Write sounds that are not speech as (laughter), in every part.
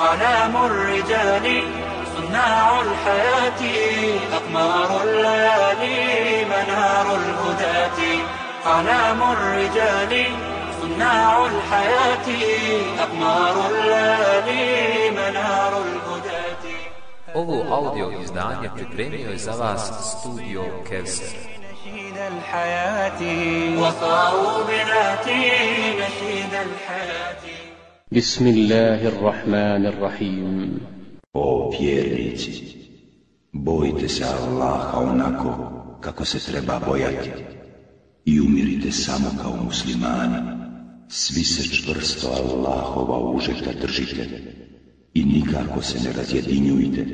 أعلام الرجال صناع الحياة أقمار الليالي منار الهداة. أعلام الرجال صناع الحياة أقمار الليالي منار الهداة. Ovo audio izdanje pripremio je za vas studio Kevser. الحياة. وصاروا بناتي نشيد الحياة. بسم الله الرحمن الرحيم O vjernici, bojte se Allaha onako kako se treba bojati i umirite samo kao muslimani. Svi se čvrsto Allahova užeta držite i nikako se ne razjedinjujte.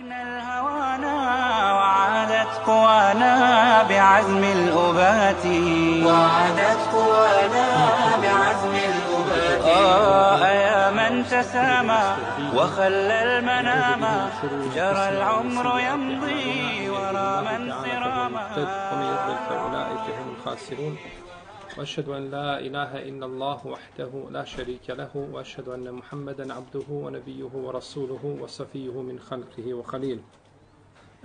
تركنا الهوانا وعادت قوانا بعزم الأبات وعادت قوانا تسامى وخلى المنام. جرى العمر يمضي ورا من صراما. ومن يضلل فأولئك هم الخاسرون وأشهد أن لا إله إلا الله وحده لا شريك له وأشهد أن محمدا عبده ونبيه ورسوله وصفيه من خلقه وخليله.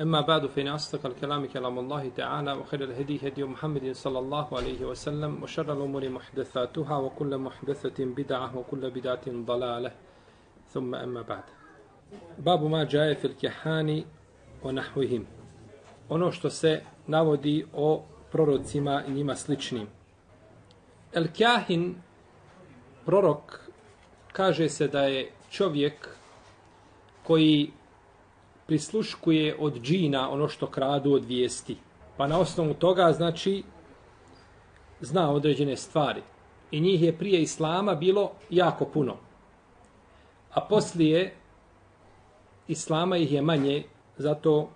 أما بعد فإن أصدق الكلام كلام الله تعالى وخير الهدي هدي محمد صلى الله عليه وسلم وشر الأمور محدثاتها وكل محدثة بدعة وكل بدعة ضلالة ثم أما بعد باب ما جاء في الكهان ونحوهم ono što se navodi o prorocima i njima sličnim. El Kjahin, prorok, kaže se da je čovjek koji prisluškuje od džina ono što kradu od vijesti. Pa na osnovu toga, znači, zna određene stvari. I njih je prije Islama bilo jako puno. A poslije Islama ih je manje zato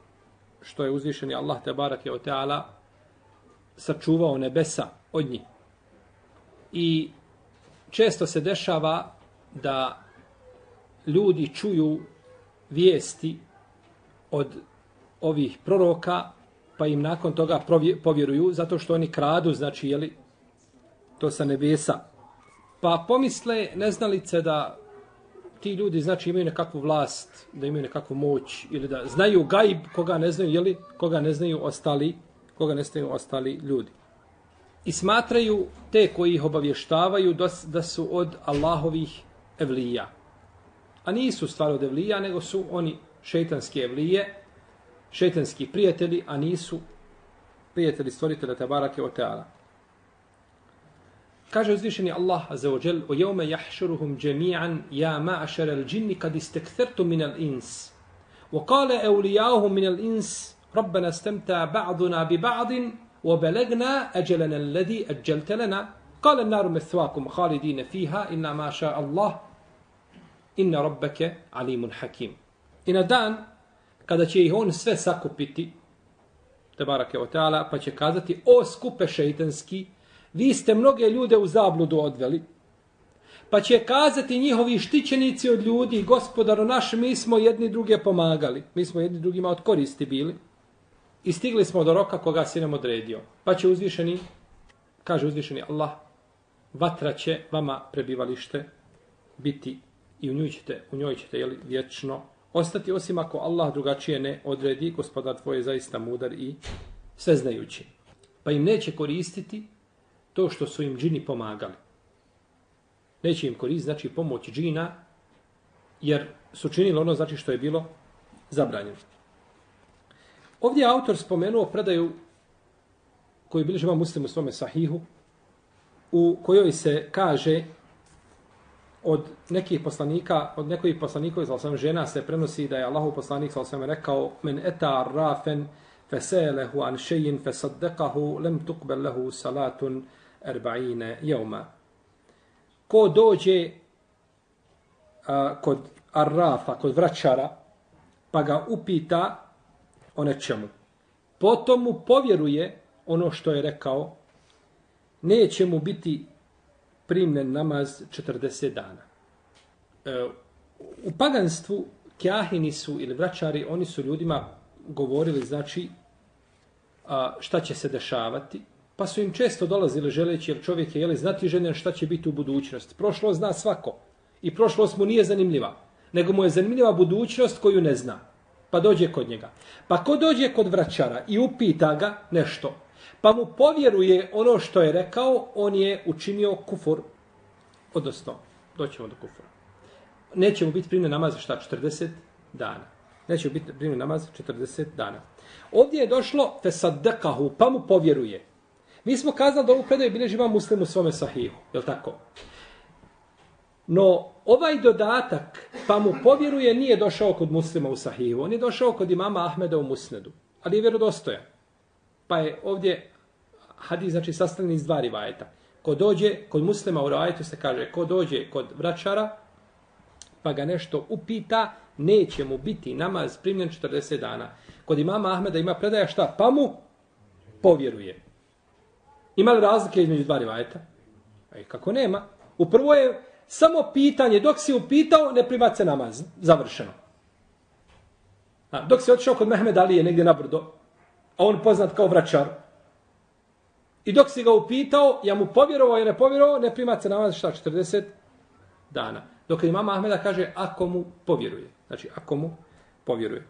što je uzvišeni Allah te barak je o teala sačuvao nebesa od njih. I često se dešava da ljudi čuju vijesti od ovih proroka, pa im nakon toga povjeruju, zato što oni kradu, znači, jeli, to sa nebesa. Pa pomisle neznalice da ti ljudi, znači, imaju nekakvu vlast, da imaju nekakvu moć, ili da znaju gajb koga ne znaju, jeli, koga ne znaju ostali, koga ne znaju ostali ljudi. I smatraju te koji ih obavještavaju da da su od Allahovih evlija. A nisu stvar od evlija, nego su oni šeitanski evlije, šeitanski prijatelji, a nisu prijatelji stvoritelja Tabarake o Teala. Kaže uzvišeni Allah Azza wa Jal, džemi'an, ja ma'ašar al džinni kad istekthirtu min al ins. وقال أولياؤهم من الإنس ربنا استمتع بعضنا ببعض وبلغنا أجلنا الذي أجلت لنا قال النار مثواكم خالدين فيها إن ما شاء الله إن ربك عليم حكيم I na dan kada će ih on sve sakupiti, te barake o teala, pa će kazati, o skupe šeitanski, vi ste mnoge ljude u zabludu odveli, pa će kazati njihovi štićenici od ljudi, gospodaro naš, mi smo jedni druge pomagali, mi smo jedni drugima od koristi bili, i stigli smo do roka koga si nam odredio. Pa će uzvišeni, kaže uzvišeni Allah, vatra će vama prebivalište biti i u njoj ćete, u njoj ćete jeli, vječno ostati, osim ako Allah drugačije ne odredi, gospodar tvoj je zaista mudar i sveznajući. Pa im neće koristiti to što su im džini pomagali. Neće im koristiti, znači pomoć džina, jer su činili ono znači što je bilo zabranjeno. Ovdje je autor spomenuo predaju koju bilježi ima muslim u svome sahihu, u kojoj se kaže od nekih poslanika, od nekih poslanika sa osam žena se prenosi da je Allahu poslanik sa osam rekao men eta rafen feselehu an šejin fesaddekahu lem tukbel lehu salatun erba'ine jevma. Ko dođe a, kod arrafa, kod vraćara, pa ga upita o nečemu. Potom mu povjeruje ono što je rekao, neće mu biti primljen namaz 40 dana. E, u paganstvu kjahini su ili vraćari, oni su ljudima govorili, znači, a, šta će se dešavati, pa su im često dolazili želeći, jer čovjek je jeli, znati željen šta će biti u budućnosti. Prošlo zna svako i prošlost mu nije zanimljiva. nego mu je zanimljiva budućnost koju ne zna. Pa dođe kod njega. Pa ko dođe kod vraćara i upita ga nešto, pa mu povjeruje ono što je rekao, on je učinio kufur. Odnosno, doćemo do kufura. Neće mu biti primljen namaz šta? 40 dana. Neće mu biti primljen namaz 40 dana. Ovdje je došlo fesaddekahu, pa mu povjeruje. Mi smo kazali da ovu predaju bilježi ima muslim u svome sahihu. Je li tako? No, ovaj dodatak, pa mu povjeruje, nije došao kod muslima u sahihu. On je došao kod imama Ahmeda u musnedu. Ali je vjerodostojan. Pa je ovdje hadis, znači, sastavljen iz dva rivajeta. Ko dođe, kod muslima u rivajetu se kaže, ko dođe kod vraćara, pa ga nešto upita, neće mu biti namaz primljen 40 dana. Kod imama Ahmeda ima predaja šta? Pa mu povjeruje. Ima li razlike između dva rivajeta? E, kako nema? U prvo je samo pitanje, dok si upitao, ne primat se namaz. Završeno. A, dok si otišao kod Mehmed Alije negdje na brdo, a on poznat kao vraćar, i dok si ga upitao, ja mu povjerovao i ne povjerovao, ne primat se namaz šta, 40 dana. Dok je mama Ahmeda kaže, ako mu povjeruje. Znači, ako mu povjeruje.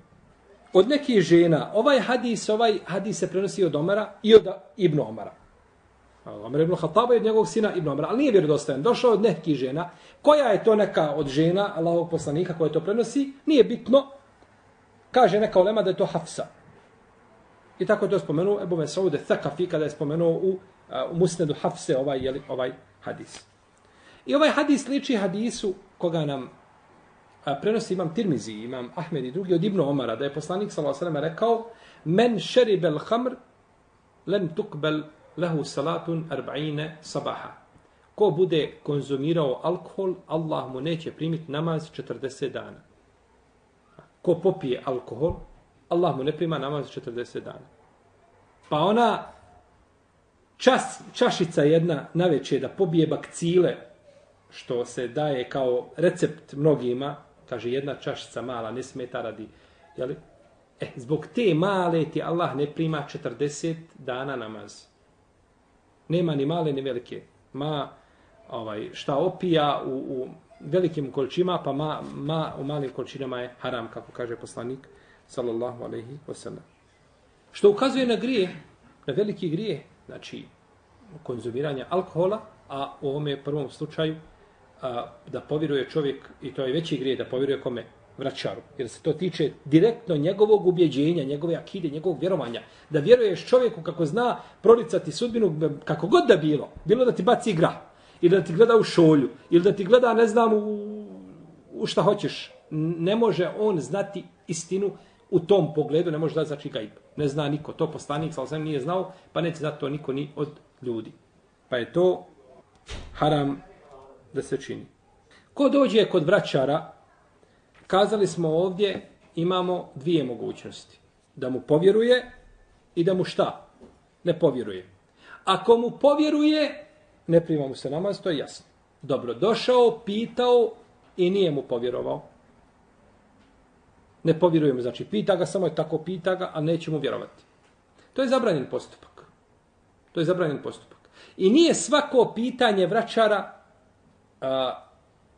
Od nekih žena, ovaj hadis, ovaj hadis se prenosi od Omara i od Ibn Omara. Omer ibn Khattaba i od njegovog sina Ibn Omara, ali nije vjerodostojan. Došao od nekih žena. Koja je to neka od žena, Allahovog poslanika, koja to prenosi, nije bitno. Kaže neka olema da je to Hafsa. I tako to spomenuo Ebu Mesaude Thakafi kada je spomenuo u, u Musnedu Hafse ovaj, jeli, ovaj hadis. I ovaj hadis liči hadisu koga nam a, prenosi imam Tirmizi, imam Ahmed i drugi od Ibn Omara, da je poslanik s.a.v. rekao men šeribel hamr lem tukbel lehu salatun arba'ine sabaha. Ko bude konzumirao alkohol, Allah mu neće primiti namaz 40 dana. Ko popije alkohol, Allah mu ne prima namaz 40 dana. Pa ona čas, čašica jedna na večer da pobije bakcile, što se daje kao recept mnogima, kaže jedna čašica mala, ne smeta radi, jeli? E, zbog te male ti Allah ne prima 40 dana namaz. Nema ni male ni velike. Ma ovaj šta opija u, u velikim količinama, pa ma, ma u malim količinama je haram, kako kaže poslanik, sallallahu alaihi wasallam. Što ukazuje na grije, na veliki grije, znači konzumiranja alkohola, a u ovome prvom slučaju a, da povjeruje čovjek, i to je veći grije, da povjeruje kome? Vraćaru. Jer se to tiče direktno njegovog ubjeđenja, njegove akide, njegovog vjerovanja. Da vjeruješ čovjeku kako zna proricati sudbinu, kako god da bilo. Bilo da ti baci igra, ili da ti gleda u šolju, ili da ti gleda, ne znam, u, u šta hoćeš. Ne može on znati istinu u tom pogledu, ne može da znači gaib. Ne zna niko. To poslanik, sa osam nije znao, pa neće znati to niko ni od ljudi. Pa je to haram da se čini. Ko dođe kod vraćara, kazali smo ovdje, imamo dvije mogućnosti. Da mu povjeruje i da mu šta? Ne povjeruje. Ako mu povjeruje, ne prima mu se namaz, to je jasno. Dobro, došao, pitao i nije mu povjerovao. Ne povjerujemo, znači pita ga, samo je tako pita ga, a nećemo vjerovati. To je zabranjen postupak. To je zabranjen postupak. I nije svako pitanje vraćara a,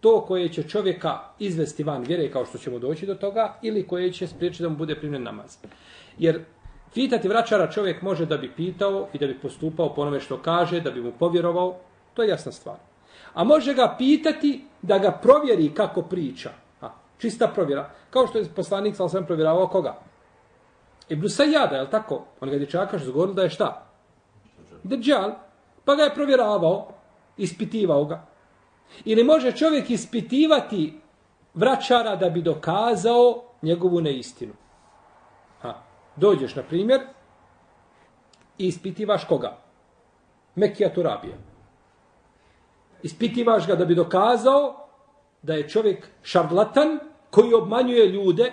to koje će čovjeka izvesti van vjere kao što ćemo doći do toga ili koje će spriječiti da mu bude primljen namaz. Jer pitati vraćara čovjek može da bi pitao i da bi postupao po onome što kaže, da bi mu povjerovao, to je jasna stvar. A može ga pitati da ga provjeri kako priča. Čista provjera. Kao što je poslanik sa sam provjeravao koga? Ibn Sajjada, je li tako? On ga je dječaka što zgovorili da je šta? Dejjal. Pa ga je provjeravao, ispitivao ga. Ili može čovjek ispitivati vraćara da bi dokazao njegovu neistinu. Ha. Dođeš, na primjer, i ispitivaš koga? Mekija Turabija. Ispitivaš ga da bi dokazao da je čovjek šarlatan koji obmanjuje ljude.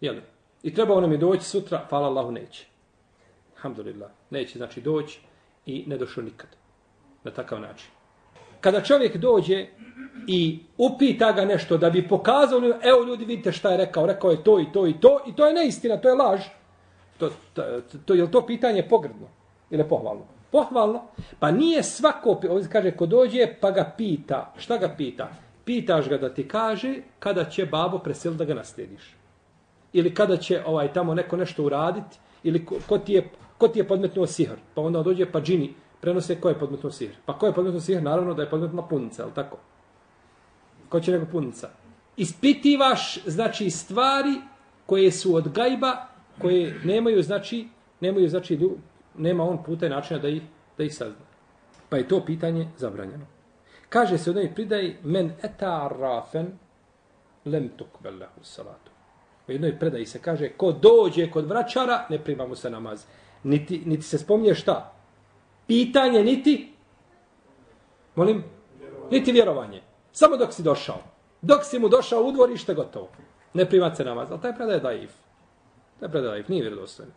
Jeli? I treba ono mi doći sutra, hvala Allahu, neće. Alhamdulillah. Neće, znači doći i ne došao nikad. Na takav način kada čovjek dođe i upita ga nešto da bi pokazao, evo ljudi vidite šta je rekao, rekao je to i to i to i to je neistina, to je laž. To, to, to, je li to pitanje pogrdno ili pohvalno? Pohvalno. Pa nije svako, ovdje kaže, ko dođe pa ga pita, šta ga pita? Pitaš ga da ti kaže kada će babo presel da ga naslijediš. Ili kada će ovaj tamo neko nešto uraditi, ili ko, ko, ti, je, ko ti je podmetnuo sihr. Pa onda dođe pa džini, prenose ko je podmetnuo sihr. Pa ko je podmetnuo sihr? Naravno da je podmetnula punica, ali tako? Ko će nego punica? Ispitivaš, znači, stvari koje su od gajba, koje nemaju, znači, nemaju, znači, nema on puta i načina da ih, da ih sazna. Pa je to pitanje zabranjeno. Kaže se u jednoj pridaji, men eta rafen lem tukbel lehu salatu. U jednoj predaji se kaže, ko dođe kod vraćara, ne prima mu se namaz. Niti, niti se spominje šta? Pitanje niti, molim, niti vjerovanje. Samo dok si došao. Dok si mu došao u dvorište, gotovo. Ne prima se namaz. Ali taj predaj je daif. Taj predaj je daif, nije vjerodostojno.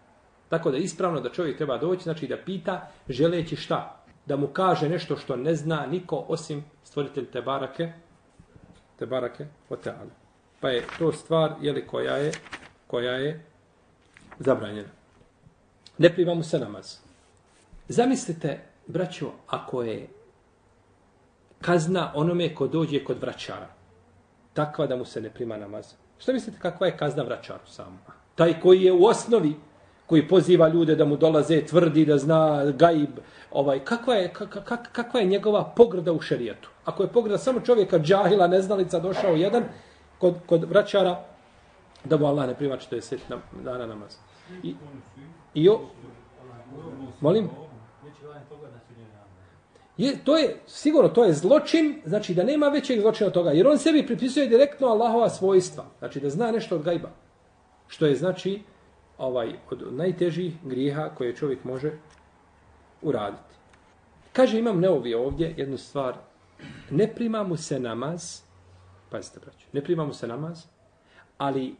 Tako da je ispravno da čovjek treba doći, znači da pita želeći šta? Da mu kaže nešto što ne zna niko osim stvoritelj te barake, te barake o teala. Pa je to stvar jeli, koja je koja je zabranjena. Ne prima mu se namaz. Zamislite, braćo, ako je kazna onome ko dođe kod vraćara, takva da mu se ne prima namaz. Šta mislite kakva je kazna vraćaru samo? Taj koji je u osnovi, koji poziva ljude da mu dolaze, tvrdi da zna gaib, ovaj, kakva, je, kak, kak, kakva je njegova pogrda u šerijetu? Ako je pogrda samo čovjeka džahila, neznalica, došao jedan kod, kod vraćara, da mu Allah ne prima 40 nam, dana namaz. I, i o, molim? Je, to je, sigurno, to je zločin, znači da nema većeg zločina od toga, jer on sebi pripisuje direktno Allahova svojstva, znači da zna nešto od gajba, što je, znači, ovaj, od najtežih grijeha koje čovjek može uraditi. Kaže, imam neovi ovdje jednu stvar, ne prima mu se namaz, pazite, braću, ne prima mu se namaz, ali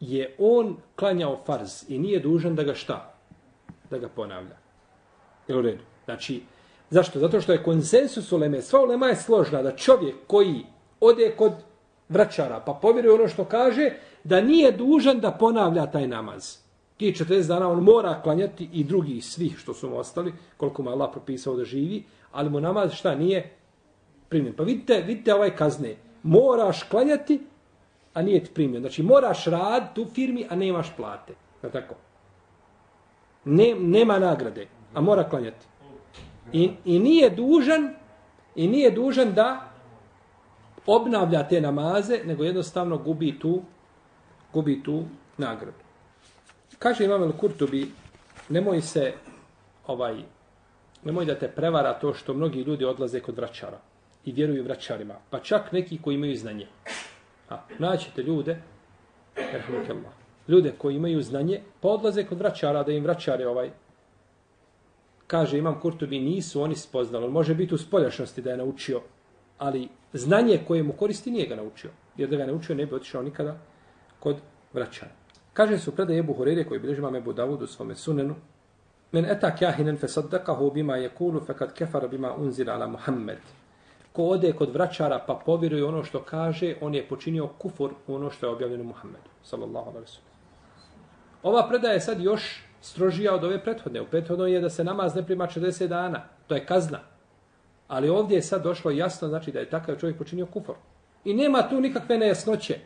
je on klanjao farz i nije dužan da ga šta? Da ga ponavlja. Je u redu? Znači, Zašto? Zato što je konsensus uleme, sva ulema je složna da čovjek koji ode kod vraćara pa povjeruje ono što kaže, da nije dužan da ponavlja taj namaz. Ti 40 dana on mora klanjati i drugi svih što su mu ostali, koliko mu Allah propisao da živi, ali mu namaz šta nije primljen. Pa vidite, vidite ovaj kazne. Moraš klanjati, a nije ti primljen. Znači moraš rad u firmi, a nemaš plate. Je tako? Ne, nema nagrade, a mora klanjati. I, I nije dužan i nije dužan da obnavlja te namaze, nego jednostavno gubi tu gubi tu nagradu. Kaže Imam El Kurtubi, nemoj se ovaj nemoj da te prevara to što mnogi ljudi odlaze kod vraćara i vjeruju vraćarima, pa čak neki koji imaju znanje. A, naćete ljude, rahmukallah, ljude koji imaju znanje, pa odlaze kod vraćara da im vraćare ovaj kaže imam Kurtubi, nisu oni spoznali. On može biti u spoljašnosti da je naučio, ali znanje koje mu koristi nije ga naučio. Jer da ga naučio ne bi otišao nikada kod vraćara. Kaže su predaje Ebu Horeire koji bilježi imam Ebu Davud u svome sunenu. Men eta kjahinen fe saddakahu bima je kulu fe kad kefara bima unzira ala Muhammed. Ko ode kod vraćara pa povjeruje ono što kaže, on je počinio kufur ono što je objavljeno Muhammedu. Sallallahu alaihi sallam. Ova predaja je sad još strožija od ove prethodne. U prethodnoj je da se namaz ne prima 40 dana. To je kazna. Ali ovdje je sad došlo jasno, znači da je takav čovjek počinio kufor. I nema tu nikakve nejasnoće.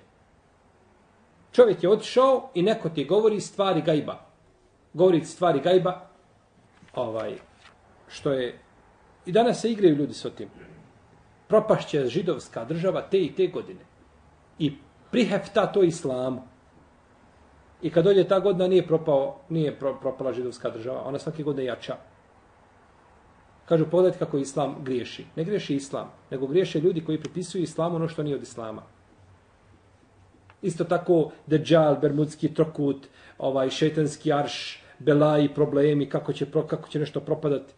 Čovjek je otišao i neko ti govori stvari gajba. Govori stvari gajba, ovaj, što je... I danas se igraju ljudi s tim. Propašće židovska država te i te godine. I prihefta to islamu. I kad dođe ta godina nije propao, nije pro, propala židovska država, ona svake godine jača. Kažu, pogledajte kako islam griješi. Ne griješi islam, nego griješe ljudi koji pripisuju islamu ono što nije od islama. Isto tako, Dejjal, Bermudski trokut, ovaj šetanski arš, belaji, problemi, kako će, pro, kako će nešto propadati.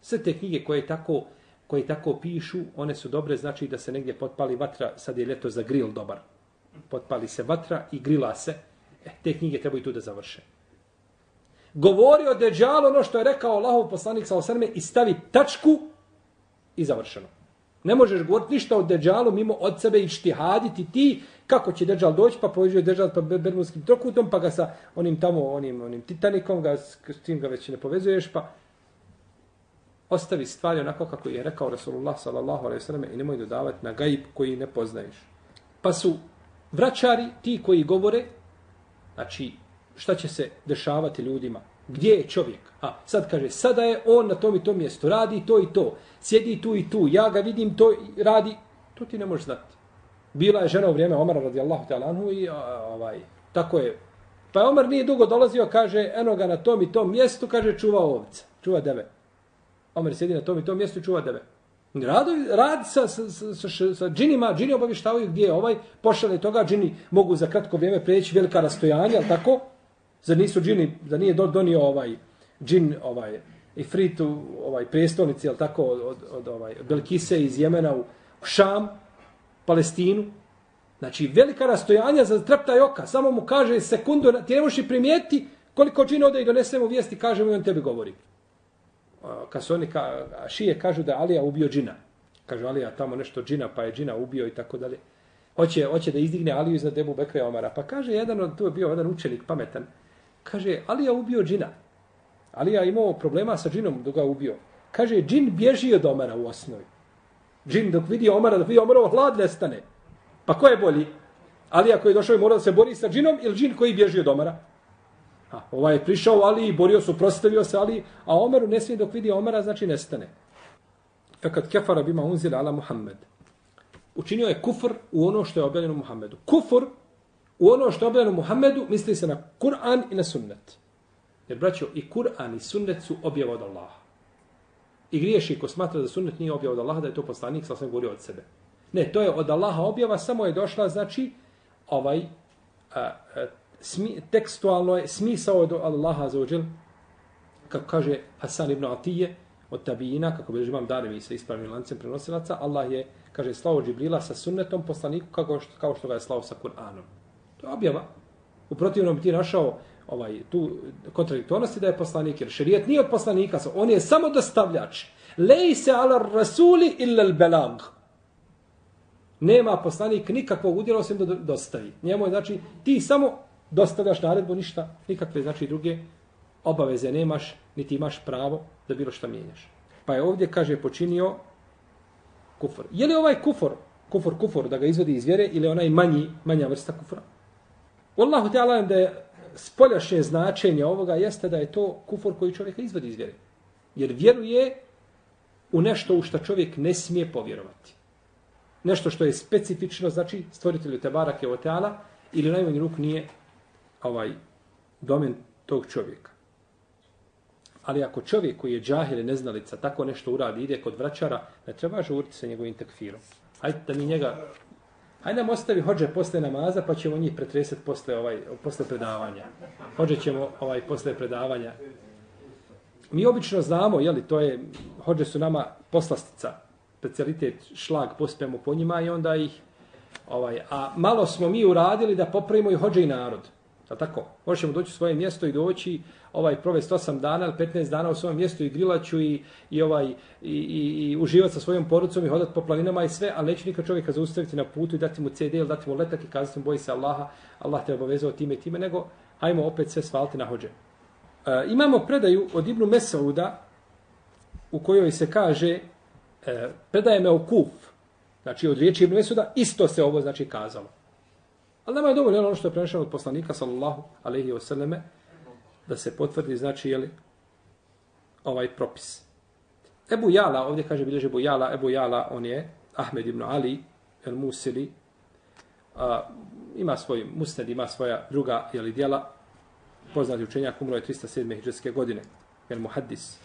Sve te knjige koje tako, koje tako pišu, one su dobre, znači da se negdje potpali vatra, sad je ljeto za grill dobar. Potpali se vatra i grila se, E, te knjige trebaju tu da završe. Govori o Deđalu ono što je rekao Allahov poslanik sa osrme i stavi tačku i završeno. Ne možeš govoriti ništa o Deđalu mimo od sebe i štihaditi ti kako će držal doći pa pođe držal pa bermudskim trokutom pa ga sa onim tamo, onim, onim Titanikom, ga, s tim ga već ne povezuješ pa Ostavi stvari onako kako je rekao Rasulullah sallallahu alaihi sallam i nemoj dodavati na gaib koji ne poznaješ. Pa su vraćari ti koji govore, znači šta će se dešavati ljudima, gdje je čovjek. A sad kaže, sada je on na tom i tom mjestu, radi to i to, sjedi tu i tu, ja ga vidim, to radi, to ti ne možeš znati. Bila je žena u vrijeme Omara radijallahu ta'ala anhu i ovaj, tako je. Pa Omar nije dugo dolazio, kaže, eno ga na tom i tom mjestu, kaže, čuva ovce, čuva deve. Omer sjedi na tom i tom mjestu i čuva deve. Rado, rad sa, sa, sa, sa, džinima, džini obavištavaju gdje je ovaj, pošale toga, džini mogu za kratko vrijeme preći velika rastojanja, ali tako? Za nisu džini, da nije donio ovaj džin, ovaj, i fritu, ovaj, prestolnici, ali tako, od, od, od ovaj, Belkise iz Jemena u Šam, Palestinu. Znači, velika rastojanja za treptaj oka. Samo mu kaže sekundu, ti ne možeš primijeti koliko džina ode i donesemo vijesti, kaže mu i on tebi govori kad su oni, ka, šije kažu da Alija ubio džina. Kažu Alija tamo nešto džina, pa je džina ubio i tako dalje. Hoće, hoće da izdigne Aliju iznad Debu Bekre Omara. Pa kaže jedan od, tu je bio jedan učenik pametan, kaže Alija ubio džina. Alija imao problema sa džinom dok ga ubio. Kaže, džin bježi od Omara u osnovi. Džin dok vidi Omara, dok vidi Omara, hlad nestane. Pa ko je bolji? Ali ako je došao i mora da se bori sa džinom ili džin koji bježi od Omara? A, ovaj je prišao Ali i borio se, prostavio se Ali, a Omeru ne smije dok vidi Omara, znači nestane. E kad kefara bima unzila ala Muhammed. Učinio je kufr u ono što je objavljeno Muhammedu. Kufr u ono što je objavljeno Muhammedu misli se na Kur'an i na sunnet. Jer braćo, i Kur'an i sunnet su objava od Allaha. I griješi ko smatra da sunnet nije objava od Allaha, da je to poslanik, sa sam govorio od sebe. Ne, to je od Allaha objava, samo je došla, znači, ovaj, a, a, smi, tekstualno je smisao od Allaha za ođel, kako kaže Hasan ibn Atije, od tabijina, kako bi imam darevi sa ispravnim lancem prenosilaca, Allah je, kaže, slao Džibrila sa sunnetom poslaniku kao što, kao što ga je slao sa Kur'anom. To je objava. U protivnom bi ti našao ovaj, tu kontradiktornosti da je poslanik, jer šerijat nije od poslanika, on je samo dostavljač. Lejse ala rasuli illa al belag. Nema poslanik nikakvog udjela osim da dostavi. Njemu je, znači, ti samo dostavljaš naredbu ništa, nikakve znači druge obaveze nemaš, niti imaš pravo da bilo šta mijenjaš. Pa je ovdje, kaže, počinio kufor. Je li ovaj kufor, kufor, kufor, da ga izvodi iz vjere, ili onaj manji, manja vrsta kufra? Wallahu ta'ala da je spoljašnje značenje ovoga jeste da je to kufor koji čovjeka izvodi iz vjere. Jer vjeruje u nešto u što čovjek ne smije povjerovati. Nešto što je specifično, znači stvoritelju Tebarake o ili najmanji ruk nije ovaj domen tog čovjeka. Ali ako čovjek koji je džahil i neznalica tako nešto uradi, ide kod vraćara, ne treba žuriti sa njegovim tekfirom. Hajde da mi njega... Ajde nam ostavi hođe posle namaza, pa ćemo njih pretresati posle, ovaj, posle predavanja. Hođe ćemo ovaj, posle predavanja. Mi obično znamo, jeli, to je, hođe su nama poslastica, specialitet šlag, pospemo po njima i onda ih, ovaj, a malo smo mi uradili da popravimo i hođe i narod. Je tako? Možemo doći u svoje mjesto i doći, ovaj provesti 8 dana ili 15 dana u svom mjestu i grilaću i, i, ovaj, i, i, i uživati sa svojom porodicom i hodati po planinama i sve, ali neću nikad čovjeka zaustaviti na putu i dati mu CD ili dati mu letak i kazati mu boji se Allaha, Allah te obavezao time i time, nego hajmo opet sve svaliti na hođe. E, imamo predaju od Ibnu Mesauda u kojoj se kaže e, predaje me u kuf, znači od riječi Ibnu Mesauda, isto se ovo znači kazalo. Ali nama je dovoljno ono što je prenešeno od poslanika, sallallahu alaihi wa sallame, da se potvrdi, znači, jeli, ovaj propis. Ebu Jala, ovdje kaže bilježi Ebu Jala, Ebu Jala, on je Ahmed ibn Ali, el Musili, a, ima svoj musned, ima svoja druga, jeli, dijela, poznati učenjak, umro je 307. hijđarske godine, el Muhaddis.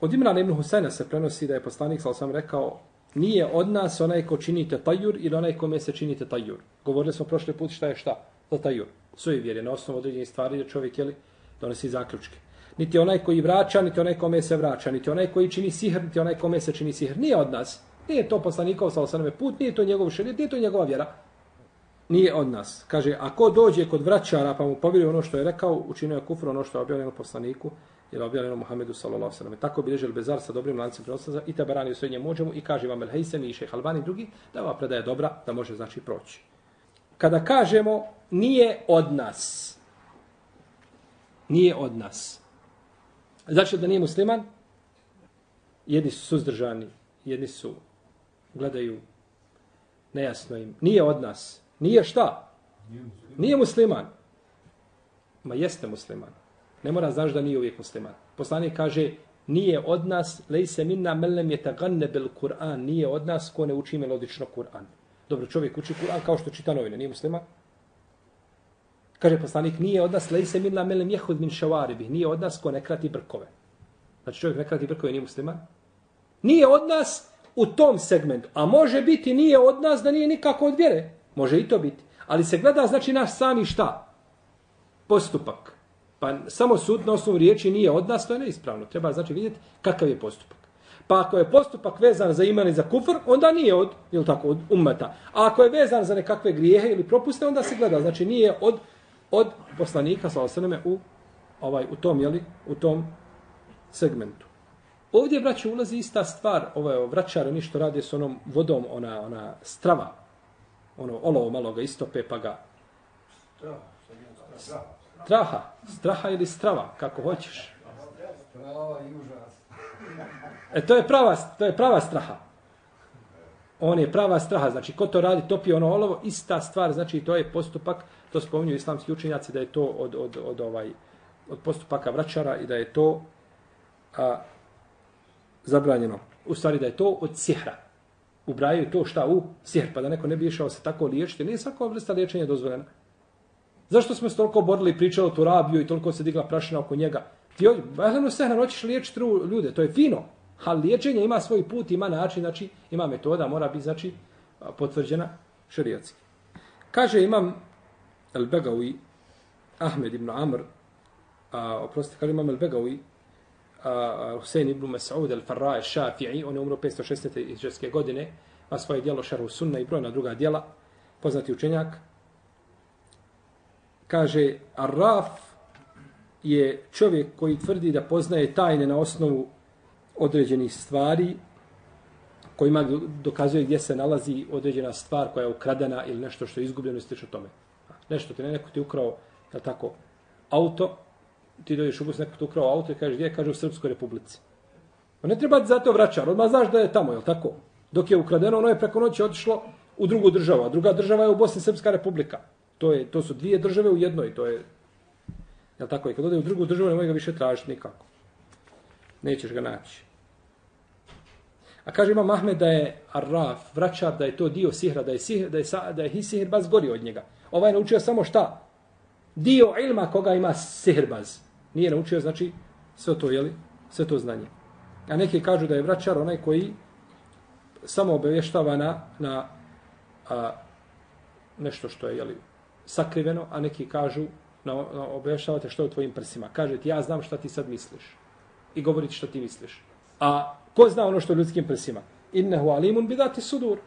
Od Imrana ibn Husajna se prenosi da je poslanik, sal sam rekao, nije od nas onaj ko činite tajur ili onaj kome se činite tajur. Govorili smo prošli put šta je šta Zatajur. Svoje vjere na osnovu određenih stvari da čovjek jeli, donosi zaključke. Niti onaj koji vraća, niti onaj kome se vraća, niti onaj koji čini sihr, niti onaj kome se čini sihr. Nije od nas. Nije to poslanikov sa osaname put, nije to njegov šarijet, nije to njegova vjera. Nije od nas. Kaže, ako dođe kod vraćara pa mu povjeruje ono što je rekao, učinio je kufru ono što je objavljeno poslaniku, jer je objavljeno Muhammedu sallallahu alejhi ve sellem. Tako bilježi Bezar sa dobrim lancem prenosa i Tabarani u srednjem mođemu i kaže vam El Heysemi i Šejh Albani drugi da ova predaja dobra, da može znači proći. Kada kažemo nije od nas. Nije od nas. Znači da nije musliman? jedni su suzdržani, jedni su gledaju nejasno im. Nije od nas. Nije šta? Nije musliman. Ma jeste musliman. Ne mora znaš da nije uvijek musliman. Poslanik kaže, nije od nas, lejse minna mellem je taganne bel Kur'an, nije od nas ko ne uči melodično Kur'an. Dobro, čovjek uči Kur'an kao što čita novine, nije musliman? Kaže poslanik, nije od nas, lejse minna melem jehud min šavaribi, nije od nas ko ne krati brkove. Znači čovjek ne krati brkove, nije musliman? Nije od nas u tom segmentu. A može biti nije od nas da nije nikako od vjere. Može i to biti. Ali se gleda, znači, naš sami šta? Postupak. Pa samo sud na osnovu riječi nije od nas, to je neispravno. Treba, znači, vidjeti kakav je postupak. Pa ako je postupak vezan za iman i za kufr, onda nije od, ili tako, od ummeta. A ako je vezan za nekakve grijehe ili propuste, onda se gleda. Znači, nije od, od poslanika, sa osaneme, u, ovaj, u tom, jeli, u tom segmentu. Ovdje, braće, ulazi ista stvar, ovo je vraćar, oni što radi s onom vodom, ona, ona strava, ono olovo malo ga istope, pa ga... Straha, straha ili strava, kako hoćeš. Strava i užas. E, to je prava, to je prava straha. On je prava straha, znači ko to radi, topi ono olovo, ista stvar, znači to je postupak, to spominju islamski učenjaci da je to od, od, od, ovaj, od postupaka vraćara i da je to a, zabranjeno. U stvari da je to od sihra. Ubrajaju to šta u sihr, pa da neko ne bi išao se tako liječiti. Nije svaka vrsta liječenja dozvoljena. Zašto smo se toliko borili i pričali o Turabiju i toliko se digla prašina oko njega? Ti ovdje, Ehlenu Sehran, hoćeš liječiti ljude, to je fino. Ali liječenje ima svoj put, ima način, znači ima metoda, mora biti znači potvrđena šerijatski. Kaže imam El Begawi, Ahmed ibn Amr, a, oprostite, kaže imam El Begawi, Husein ibn Mas'ud al-Farra al-Shafi'i, on je umro 560. godine, a svoje dijelo Šarhu Sunna i brojna druga dijela, poznati učenjak, kaže, Arraf je čovjek koji tvrdi da poznaje tajne na osnovu određenih stvari, kojima dokazuje gdje se nalazi određena stvar koja je ukradena ili nešto što je izgubljeno i slično tome. Nešto ti ne, neko ti ukrao, je tako, auto, ti dođeš u bus, neko ti ukrao auto i kažeš gdje, kaže u Srpskoj republici. Pa ne treba ti zato vraćar, odmah znaš da je tamo, je tako? Dok je ukradeno, ono je preko noći otišlo u drugu državu, a druga država je u Bosni Srpska republika. To, je, to su dvije države u jednoj, to je, je tako? I kad ode u drugu državu, nemoj ga više tražiti nikako. Nećeš ga naći. A kaže ima Mahmed da je Arraf, vraćar, da je to dio sihra, da je, sihr, da je, sa, da je hisihirbaz gori od njega. Ovaj je naučio samo šta? Dio ilma koga ima sihirbaz. Nije naučio, znači, sve to, jeli, sve to znanje. A neki kažu da je vraćar onaj koji samo obavještava na, na a, nešto što je, jeli, sakriveno, a neki kažu na, na obavještavate što je u tvojim prsima. Kaže ti, ja znam šta ti sad misliš. I govori ti šta ti misliš. A ko zna ono što je ljudskim prsima? Innehu alimun bidati sudur.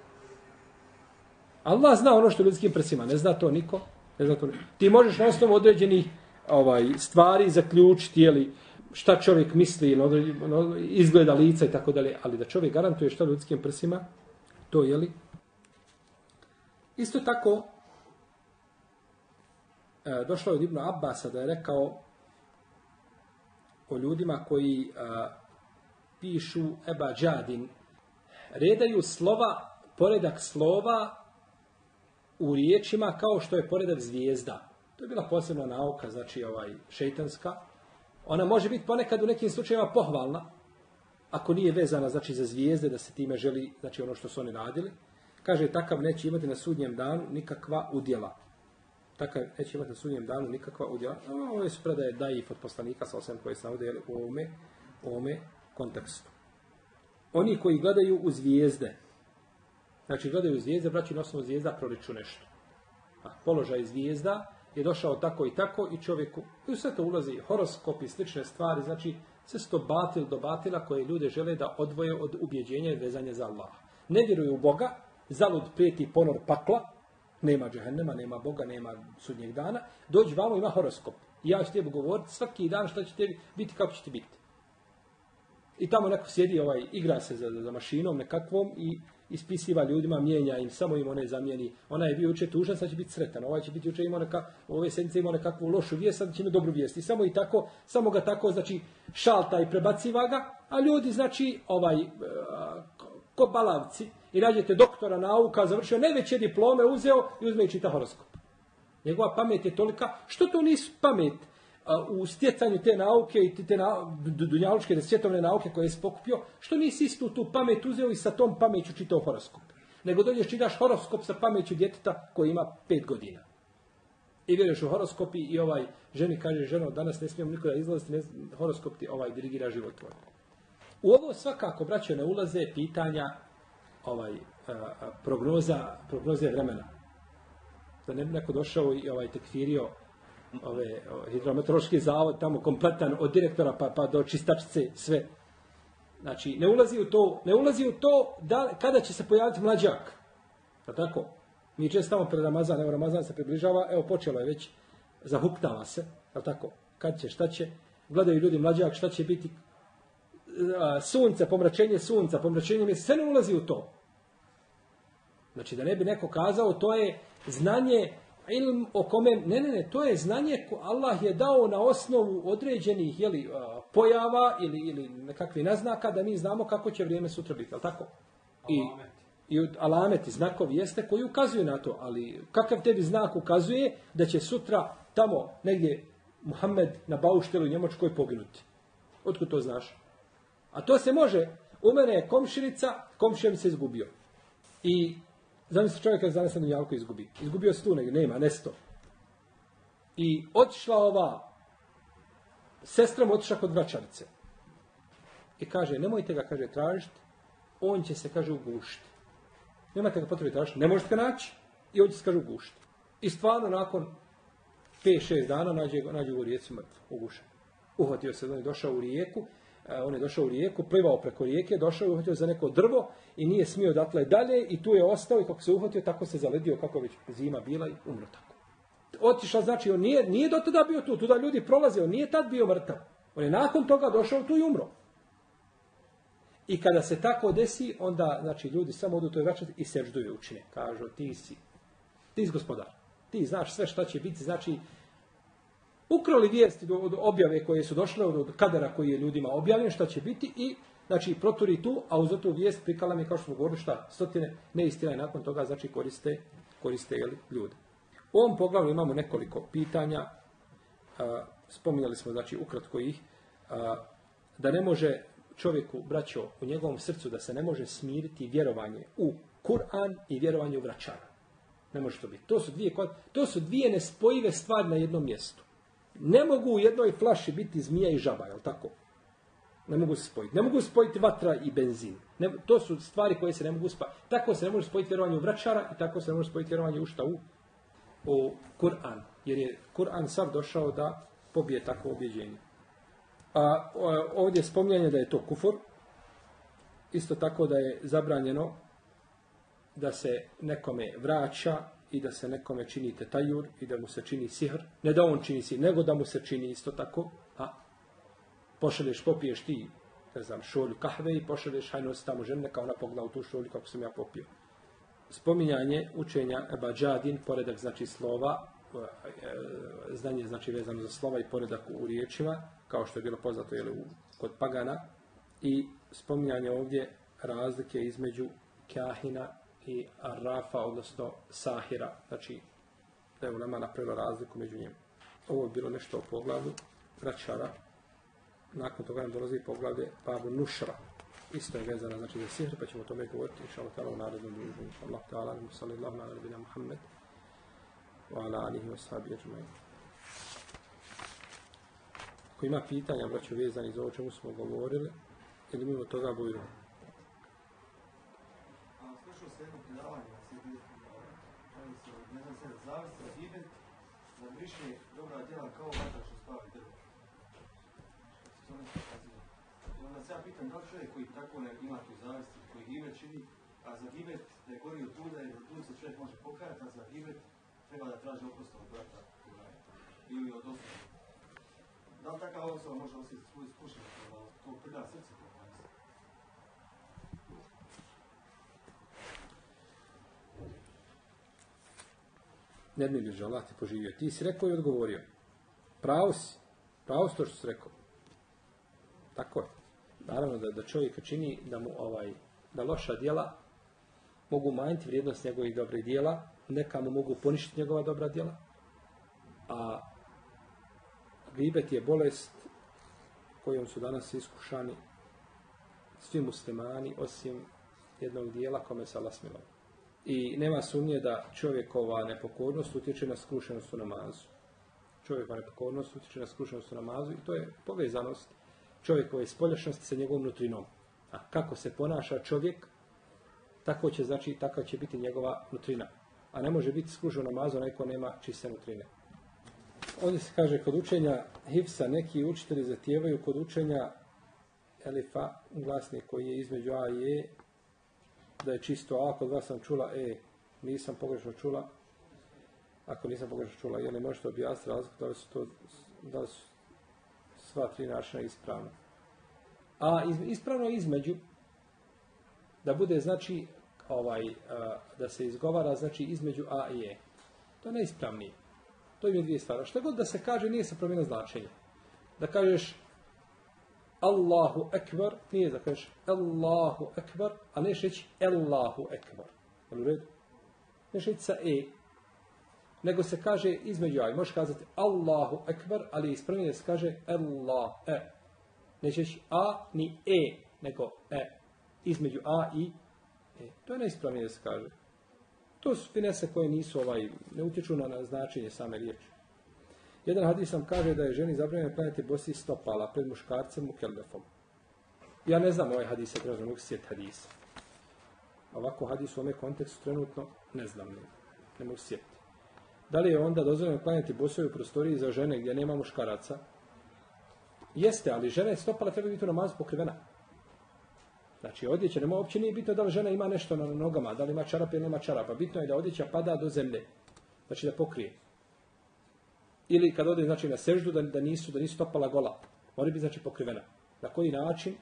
Allah zna ono što je ljudskim prsima. Ne zna to niko. Ne zna to niko. Ti možeš na osnovu određenih ovaj stvari zaključiti jeli, šta čovjek misli, no, izgleda lica i tako dalje, ali da čovjek garantuje šta ljudskim prsima, to je li. Isto tako, e, došlo je od Ibn Abbasa da je rekao o ljudima koji a, pišu Eba Đadin, redaju slova, poredak slova u riječima kao što je poredak zvijezda. To je bila posebna nauka, znači ovaj šeitanska. Ona može biti ponekad u nekim slučajevima pohvalna, ako nije vezana znači za zvijezde da se time želi, znači ono što su oni radili. Kaže takav neće imati na sudnjem danu nikakva udjela. Takav neće imati na sudnjem danu nikakva udjela. Ovo su predaje daif od poslanika sa osam koje se navode u ovome, u ovome kontekstu. Oni koji gledaju u zvijezde, znači gledaju u zvijezde, braći na osnovu zvijezda proriču nešto. A položaj zvijezda je došao tako i tako i čovjeku, i u sve to ulazi horoskop i slične stvari, znači sve sto batil do batila koje ljude žele da odvoje od ubjeđenja i vezanja za Allah. Ne vjeruju u Boga, zalud prijeti ponor pakla, nema džahennema, nema Boga, nema sudnjeg dana, dođi vamo ima horoskop. I ja ću tebi govoriti svaki dan šta će tebi biti, kako će ti biti. I tamo neko sjedi, ovaj, igra se za, za mašinom nekakvom i ispisiva ljudima, mijenja im, samo im one zamijeni. Ona je bio uče tužan, sad će biti sretan. Ovaj će biti uče imao neka, ove sedmice imao nekakvu lošu vijest, sad će imati dobru vijest. I samo i tako, samo ga tako, znači, šalta i prebaciva ga A ljudi, znači, ovaj, e, ko balavci, i nađete doktora nauka, završio najveće diplome, uzeo i uzme i čita horoskop. Njegova pamet je tolika, što to nisu pamet u stjecanju te nauke i te na, dunjalučke, svjetovne nauke koje je spokupio, što nisi istu tu pamet uzeo i sa tom pameću čitao horoskop. Nego dođeš čitaš horoskop sa pameću djeteta koji ima pet godina. I vjeruješ u horoskop i ovaj ženi kaže, ženo, danas ne smijem nikoga izlaziti, ne, horoskop ti ovaj dirigira život tvoj. U ovo svakako, braćo, ne ulaze pitanja ovaj a, a, prognoza, prognoze vremena. Da ne bi neko došao i ovaj tekfirio ove, hidrometeorološki zavod tamo kompletan od direktora pa, pa do čistačice sve. Znači, ne ulazi u to, ne ulazi u to da, kada će se pojaviti mlađak. Pa tako? Mi često tamo pred Ramazan, evo Ramazan se približava, evo počelo je već, zahuktava se, je tako? Kad će, šta će, gledaju ljudi mlađak, šta će biti, sunce, pomračenje sunca, pomračenje mjeseca, sve ne ulazi u to. Znači da ne bi neko kazao, to je znanje ilm o kome, ne, ne, ne, to je znanje ko Allah je dao na osnovu određenih jeli, pojava ili, ili nekakvi naznaka da mi znamo kako će vrijeme sutra biti, ali tako? I, i alameti, znakovi jeste koji ukazuju na to, ali kakav tebi znak ukazuje da će sutra tamo negdje Muhammed na Bauštelu u Njemačkoj poginuti? Otkud to znaš? A to se može, u mene je komširica, komšija mi se izgubio. I zamisli čovjek je zanesan u izgubi. Izgubio se tu negdje, nema, nesto. I otišla ova, sestra mu otišla kod vračarice. I kaže, nemojte ga, kaže, tražiti, on će se, kaže, ugušiti. Nemate ga potrebi tražiti, ne možete ga naći i on će se, kaže, ugušiti. I stvarno, nakon 5-6 dana, nađe, nađe u rijeci mrtvo, ugušen. Uhvatio se, on je došao u rijeku, E, on je došao u rijeku, plivao preko rijeke, došao i uhvatio za neko drvo i nije smio odatle dalje i tu je ostao i kako se uhvatio, tako se zaledio kako već zima bila i umro tako. Otišao, znači, on nije, nije do tada bio tu, tu da ljudi prolaze, on nije tad bio mrtav. On je nakon toga došao tu i umro. I kada se tako desi, onda, znači, ljudi samo odu to vraćati i sežduju učine. Kažu, ti si, ti si gospodar. Ti znaš sve šta će biti, znači, ukrali vijesti od objave koje su došle od kadera koji je ljudima objavljen, šta će biti i znači proturi tu, a uz tu vijest prikala mi kao što smo govorili šta, stotine neistina i nakon toga znači koriste, koriste jeli, ljude. U ovom poglavlju imamo nekoliko pitanja, a, spominjali smo znači ukratko ih, a, da ne može čovjeku, braćo, u njegovom srcu da se ne može smiriti vjerovanje u Kur'an i vjerovanje u vraćara. Ne može to biti. To su dvije, to su dvije nespojive stvari na jednom mjestu. Ne mogu u jednoj flaši biti zmija i žaba, je tako? Ne mogu se spojiti. Ne mogu spojiti vatra i benzin. Ne, to su stvari koje se ne mogu spojiti. Tako se ne može spojiti vjerovanje u vraćara i tako se ne može spojiti vjerovanje u šta u, u Kur'an. Jer je Kur'an sav došao da pobije takvo objeđenje. A ovdje je spominjanje da je to kufur. Isto tako da je zabranjeno da se nekome vraća i da se nekome čini tetajur i da mu se čini sihr. Ne da on čini sihr, nego da mu se čini isto tako. A pošalješ, popiješ ti, ne znam, šolju kahve i pošalješ, hajno si tamo žene, neka ona pogla u tu šolju kako sam ja popio. Spominjanje učenja Ebađadin, poredak znači slova, e, e, znanje znači vezano za slova i poredak u riječima, kao što je bilo poznato jeli, u, kod Pagana, i spominjanje ovdje razlike između Kahina i Rafa, odnosno Sahira, znači da je u nama napravila razliku među njim. Ovo je bilo nešto o poglavlju Vraćara, nakon toga nam dolazi poglavlje Babu Nušra, isto je vezana znači za sihr, pa ćemo o tome govoriti, inša Allah, tala u narednom družbu, inša Allah, tala, sallallahu ala nabina Muhammed, wa ala alihi wa sahabi ajmai. Ako ima pitanja, braću, vezani za ovo čemu smo govorili, ili mimo toga bujru slušao se jedno predavanje na sebi, oni se, ne znam se, zavist ibet, da briše dobra djela kao vata što spavi drvo. Što se to. I onda se ja pitam, da li čovjek koji tako ne ima tu zavist, koji gibet čini, a za gibet da je gorio tu, da je za tu se čovjek može pokajati, a za gibet treba da traži oprost od brata koga je. Ili od osoba. Da li takav osoba može osjetiti svoju iskušenost, da to prida srce ne bi mi Allah te poživio. Ti si rekao i odgovorio. Pravo si. Pravo si to što si rekao. Tako je. Naravno da, da čovjek čini da mu ovaj, da loša djela mogu manjiti vrijednost njegovih dobrih djela, neka mu mogu poništiti njegova dobra djela, a gibet je bolest kojom su danas iskušani svi muslimani osim jednog dijela kome se Allah smilovao. I nema sumnje da čovjekova nepokornost utječe na skrušenost u namazu. Čovjekova nepokornost utječe na skrušenost u namazu i to je povezanost čovjekove spoljašnosti sa njegovom nutrinom. A kako se ponaša čovjek, tako će, znači, takav će biti njegova nutrina. A ne može biti skrušen u namazu onaj ko nema čiste nutrine. Ovdje se kaže, kod učenja Hifsa neki učitelji zatijevaju kod učenja Elifa, glasnik koji je između A i E, da je čisto A, kod vas sam čula E, nisam pogrešno čula, ako nisam pogrešno čula, je li možete objasniti razliku, da li su to, da li su sva tri načina ispravna. A iz, ispravno između, da bude znači, ovaj, a, da se izgovara znači između A i E. To je najispravnije. To je dvije stvari. Šta god da se kaže, nije se promjena značenja. Da kažeš Allahu ekber, nije da kažeš Allahu ekber, a neš reći Allahu ekber. Je u redu? Neš reći sa E. Nego se kaže između A. Možeš kazati Allahu ekber, ali ispravnije se kaže Allah, E. Neš reći A ni E, nego E. Između A i E. To je najispravnije da se kaže. To su finese koje nisu ovaj, ne utječu na, na značenje same riječi. Jedan hadis nam kaže da je ženi zabranjeno klanjati bosi stopala pred muškarcem u kelnefom. Ja ne znam ovaj hadis, ja treba mogu sjeti hadisa. Ovako hadis u ome kontekstu trenutno ne znam, ne, ne mogu sjetiti. Da li je onda dozvoljeno klanjati bosove u prostoriji za žene gdje nema muškaraca? Jeste, ali žena je stopala treba biti u namazu pokrivena. Znači, odjeća, nema, uopće nije bitno da li žena ima nešto na nogama, da li ima čarape ili nema čarapa. Bitno je da odjeća pada do zemlje. Znači, da pokrije. Ili kad ode, znači, na seždu, da, da nisu da nisu stopala gola. Mora biti, znači, pokrivena. Na koji način?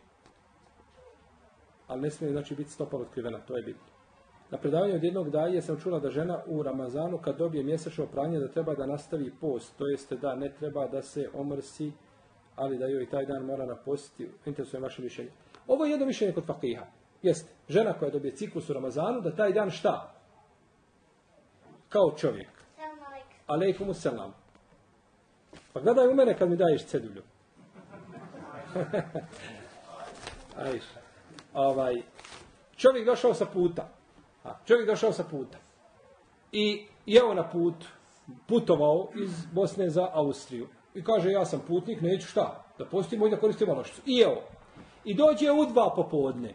Ali ne smije, znači, biti stopala otkrivena. To je bitno. Na predavanju od jednog daje sam čula da žena u Ramazanu kad dobije mjesečno pranje da treba da nastavi post. To jeste da ne treba da se omrsi, ali da joj taj dan mora napostiti. Interesuje vaše mišljenje. Ovo je jedno mišljenje kod fakiha. Jeste, žena koja dobije ciklus u Ramazanu, da taj dan šta? Kao čovjek. Alejkumu selam. Pa gledaj u mene kad mi daješ cedulju. (laughs) Ajš. Ovaj, čovjek došao sa puta. A, čovjek došao sa puta. I jeo na put, putovao iz Bosne za Austriju. I kaže, ja sam putnik, neću šta? Da postimo i da koristimo ono nošću. I jeo. I dođe u dva popodne.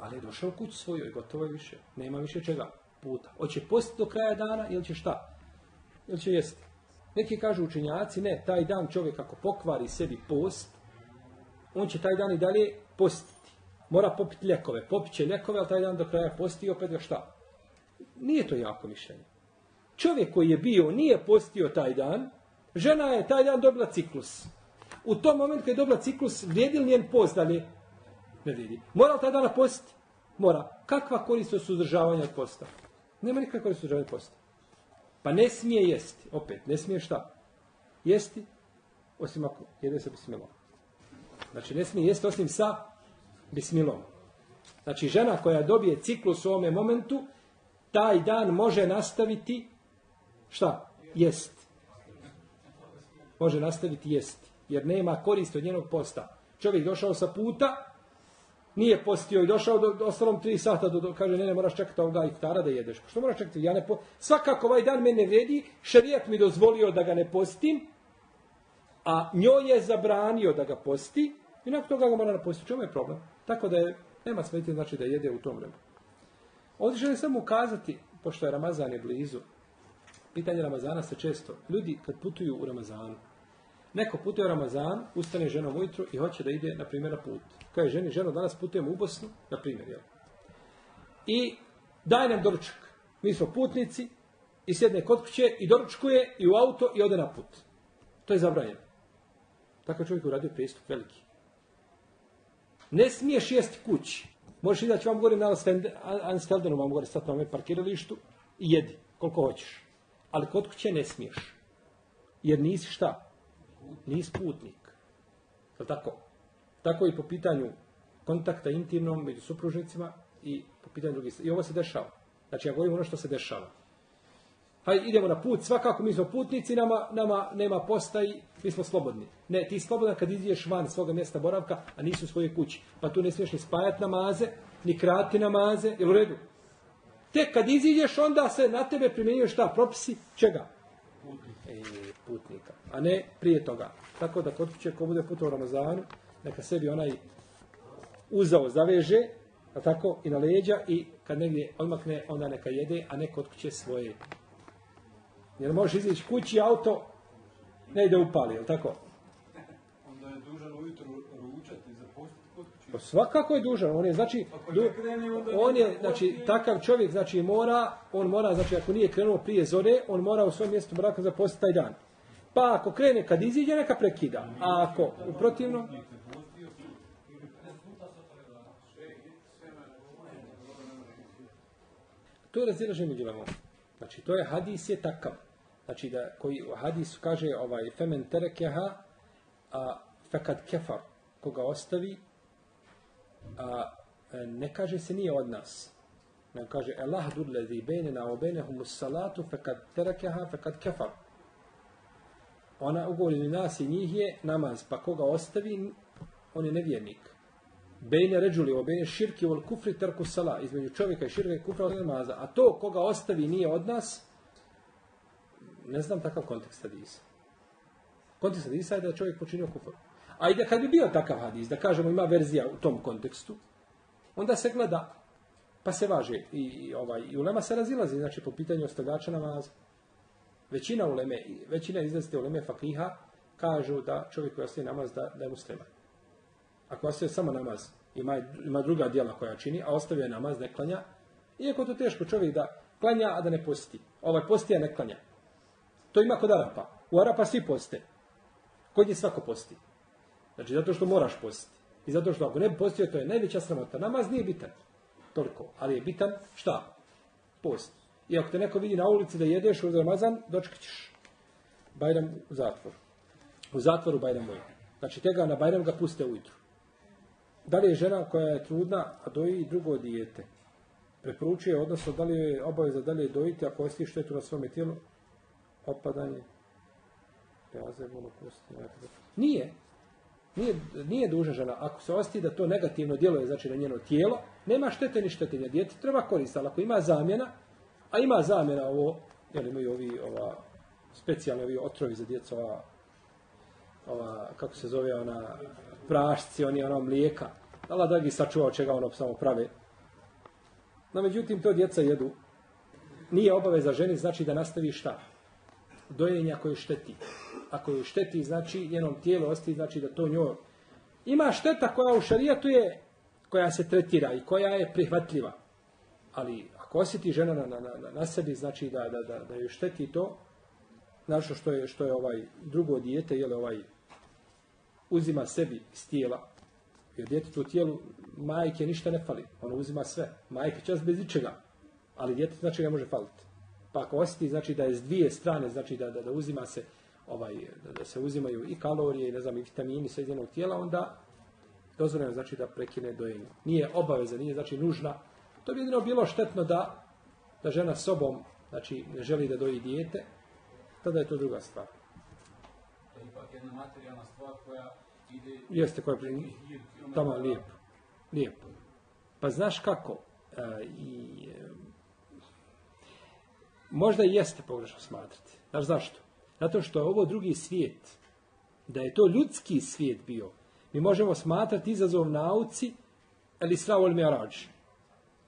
Ali je došao kuću svoju gotovo je više. Nema više čega puta. Hoće postiti do kraja dana ili će šta? Ili će jesti? Neki kažu učenjaci, ne, taj dan čovjek ako pokvari sebi post, on će taj dan i dalje postiti. Mora popiti ljekove. Popit će ljekove, ali taj dan do kraja posti i opet ga šta? Nije to jako mišljenje. Čovjek koji je bio, nije postio taj dan, žena je taj dan dobila ciklus. U tom momentu kad je dobila ciklus, vrijedi li njen post dalje? Ne vrijedi. Mora li taj dan postiti? Mora. Kakva korist od suzdržavanja od posta? Nema nikakva korist od suzdržavanja od posta. Pa ne smije jesti. Opet, ne smije šta? Jesti, osim ako jede sa bismilom. Znači, ne smije jesti osim sa bismilom. Znači, žena koja dobije ciklus u ovome momentu, taj dan može nastaviti šta? Jest. Može nastaviti jest. Jer nema korist od njenog posta. Čovjek došao sa puta, nije postio i došao do, do ostalom tri sata, do, do, kaže, ne, ne, moraš čekati ovoga iftara da jedeš. Pa što moraš čekati? Ja ne po... Svakako ovaj dan mene vredi, šarijat mi dozvolio da ga ne postim, a njoj je zabranio da ga posti, i nakon toga ga mora napostiti. Čemu je problem? Tako da je, nema smetje znači da jede u tom vremenu. Ovdje želim samo ukazati, pošto je Ramazan je blizu, pitanje Ramazana se često, ljudi kad putuju u Ramazanu, Neko putuje u Ramazan, ustane ženom ujutru i hoće da ide, na primjer, na put. Kaže ženi, ženo, danas putujemo u Bosnu, na primjer, jel? I daj nam doručak. Mi smo putnici i sjedne kod kuće i doručkuje i u auto i ode na put. To je zabranjeno. Tako čovjek uradio pristup veliki. Ne smiješ jesti kući. Možeš i da vam gore na Ansfeldenu, vam gore stati na ovom parkiralištu i jedi koliko hoćeš. Ali kod kuće ne smiješ. Jer nisi šta? Nis putnik. Je tako? Tako i po pitanju kontakta intimnom među supružnicima i po pitanju drugih. I ovo se dešava. Znači, ja govorim ono što se dešava. Hajde, idemo na put, svakako mi smo putnici, nama, nama nema postaji, mi smo slobodni. Ne, ti slobodan kad izdješ van svoga mjesta boravka, a nisi u svojoj kući. Pa tu ne smiješ ni spajati namaze, ni krati namaze, jel u redu? Tek kad iziđeš, onda se na tebe primjenjuje šta? Propisi čega? E, putnika. A ne prije toga. Tako da kod kuće ko bude putovao u Ramazanu, neka sebi onaj uzao zaveže, a tako, i na leđa i kad negdje odmakne, onda neka jede, a ne kod kuće svoje. Jer možeš izići kući, auto ne ide upali, jel tako? Onda je dužan ujutru ručati i zapustiti kod kuće. Pa svakako je dužan, on je znači Ako du, on je znači takav čovjek znači mora, on mora znači ako nije krenuo prije zore, on mora u svom mjestu braka zaposliti taj dan. Pa ako krene kad iziđe neka prekida, a ako u protivno To je razilaženje među lemom. Znači, to je hadis je takav. Znači, da, koji u hadisu kaže ovaj, femen terekeha, a fekad kefar, koga ostavi, a e, ne kaže se nije od nas. Ne kaže, Allah dudlezi bejnena o salatu, fekad terekeha, fekad kefar. Ona ugovori nas i njih je namaz, pa koga ostavi, on je nevjernik. Bejne ređuli, o bejne širki, vol kufri terku sala, između čovjeka i širka i kufra od namaza. A to koga ostavi nije od nas, ne znam takav kontekst hadisa. Kontekst hadisa je da je čovjek počinio kufr. A i da kad bi bio takav hadis, da kažemo ima verzija u tom kontekstu, onda se gleda, pa se važe. I, i, ovaj, i ulema se razilazi, znači po pitanju ostavljača namaza. Većina uleme, većina izrazite uleme fakiha kažu da čovjek koji ostaje namaz da, da je musliman. Ako ostaje samo namaz, ima, ima druga dijela koja čini, a ostavio je namaz, ne klanja, iako to teško čovjek da klanja, a da ne posti. Ovaj posti, a ne klanja. To ima kod Arapa. U Arapa svi poste. Kod njih svako posti. Znači, zato što moraš postiti. I zato što ako ne bi postio, to je najveća sramota. Namaz nije bitan. Toliko. Ali je bitan šta? Post. I ako te neko vidi na ulici da jedeš uz Ramazan, dočekat ćeš. Bajram u zatvor. U zatvoru Bajram moj. Znači, tega na Bajram ga puste ujutru. Da li je žena koja je trudna, a doji drugo dijete? Preporučuje, odnosno, da li je obaveza da li je dojiti ako osjeti štetu na svome tijelu? Opadanje. Razebolo, pusti. Nije. Nije, nije duža žena. Ako se osti da to negativno djeluje znači na njeno tijelo, nema štete ni štetenja. Dijete treba koristiti, ali ako ima zamjena, a ima zamjena ovo, jel imaju ovi, ova, specijalni ovi otrovi za djecu, ova, ova, kako se zove, ona, prašci, oni, ono, mlijeka. Allah dragi sačuva od čega ono samo prave. No, međutim, to djeca jedu. Nije obaveza ženi, znači da nastavi šta? Dojenje ako joj šteti. Ako joj šteti, znači njenom tijelu ostaje, znači da to njoj... Ima šteta koja u šarijatu je, koja se tretira i koja je prihvatljiva. Ali ako osjeti žena na, na, na, na sebi, znači da, da, da, da joj šteti to, znači što je, što je ovaj drugo dijete, jel ovaj uzima sebi iz tijela, jer djetetu tijelu majke ništa ne fali, ono uzima sve. Majke čas bez ičega, ali djete znači ne može faliti. Pa ako osjeti, znači da je s dvije strane, znači da, da, da uzima se ovaj, da, da se uzimaju i kalorije i ne znam i vitamini sve iz jednog tijela, onda dozvoljeno znači da prekine dojenje. Nije obaveza, nije znači nužna. To bi jedino bilo štetno da da žena sobom znači ne želi da doji dijete, tada je to druga stvar. To je ipak jedna materijalna stvar koja ide... Jeste koja pri... Tamo, lijepo. Lijepo. Pa znaš kako? E, i, e, možda i jeste pogrešno smatrati. Znaš zašto? Zato što je ovo drugi svijet. Da je to ljudski svijet bio. Mi možemo smatrati izazov nauci El Isra ol Mi'rađ.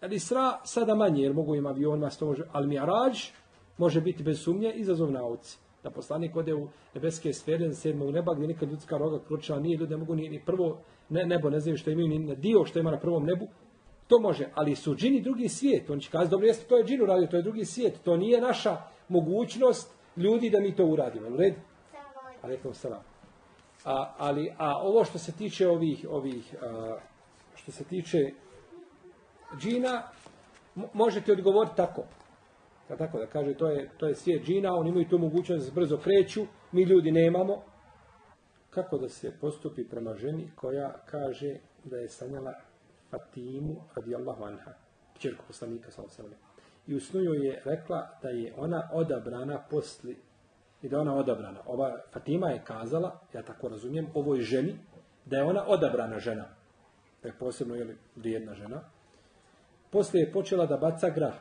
El Isra sada manje, jer mogu im avionima, sto može, ali Mi'rađ može biti bez sumnje izazov nauci. Da poslanik ode u nebeske sfere, na sedmog neba, gdje nikad ljudska roga kročila nije, ljudi ne mogu ni, ni prvo ne, nebo, ne znaju što imaju, ni dio što ima na prvom nebu, to može, ali su džini drugi svijet. On će kazati, dobro, jeste, to je džinu radio, to je drugi svijet. To nije naša mogućnost ljudi da mi to uradimo. U redu? Alekom salam. A, ali, a ovo što se tiče ovih, ovih a, što se tiče džina, možete odgovoriti tako. Da tako da kaže, to je, to je svijet džina, oni imaju tu mogućnost da se brzo kreću, mi ljudi nemamo. Kako da se postupi prema ženi koja kaže da je sanjala Fatimu radijallahu anha, čerku poslanika sa osvrame. I u snu je rekla da je ona odabrana posli i da je ona odabrana. Ova Fatima je kazala, ja tako razumijem, ovoj ženi, da je ona odabrana žena. Da je posebno jeli, vrijedna žena. Poslije je počela da baca grah.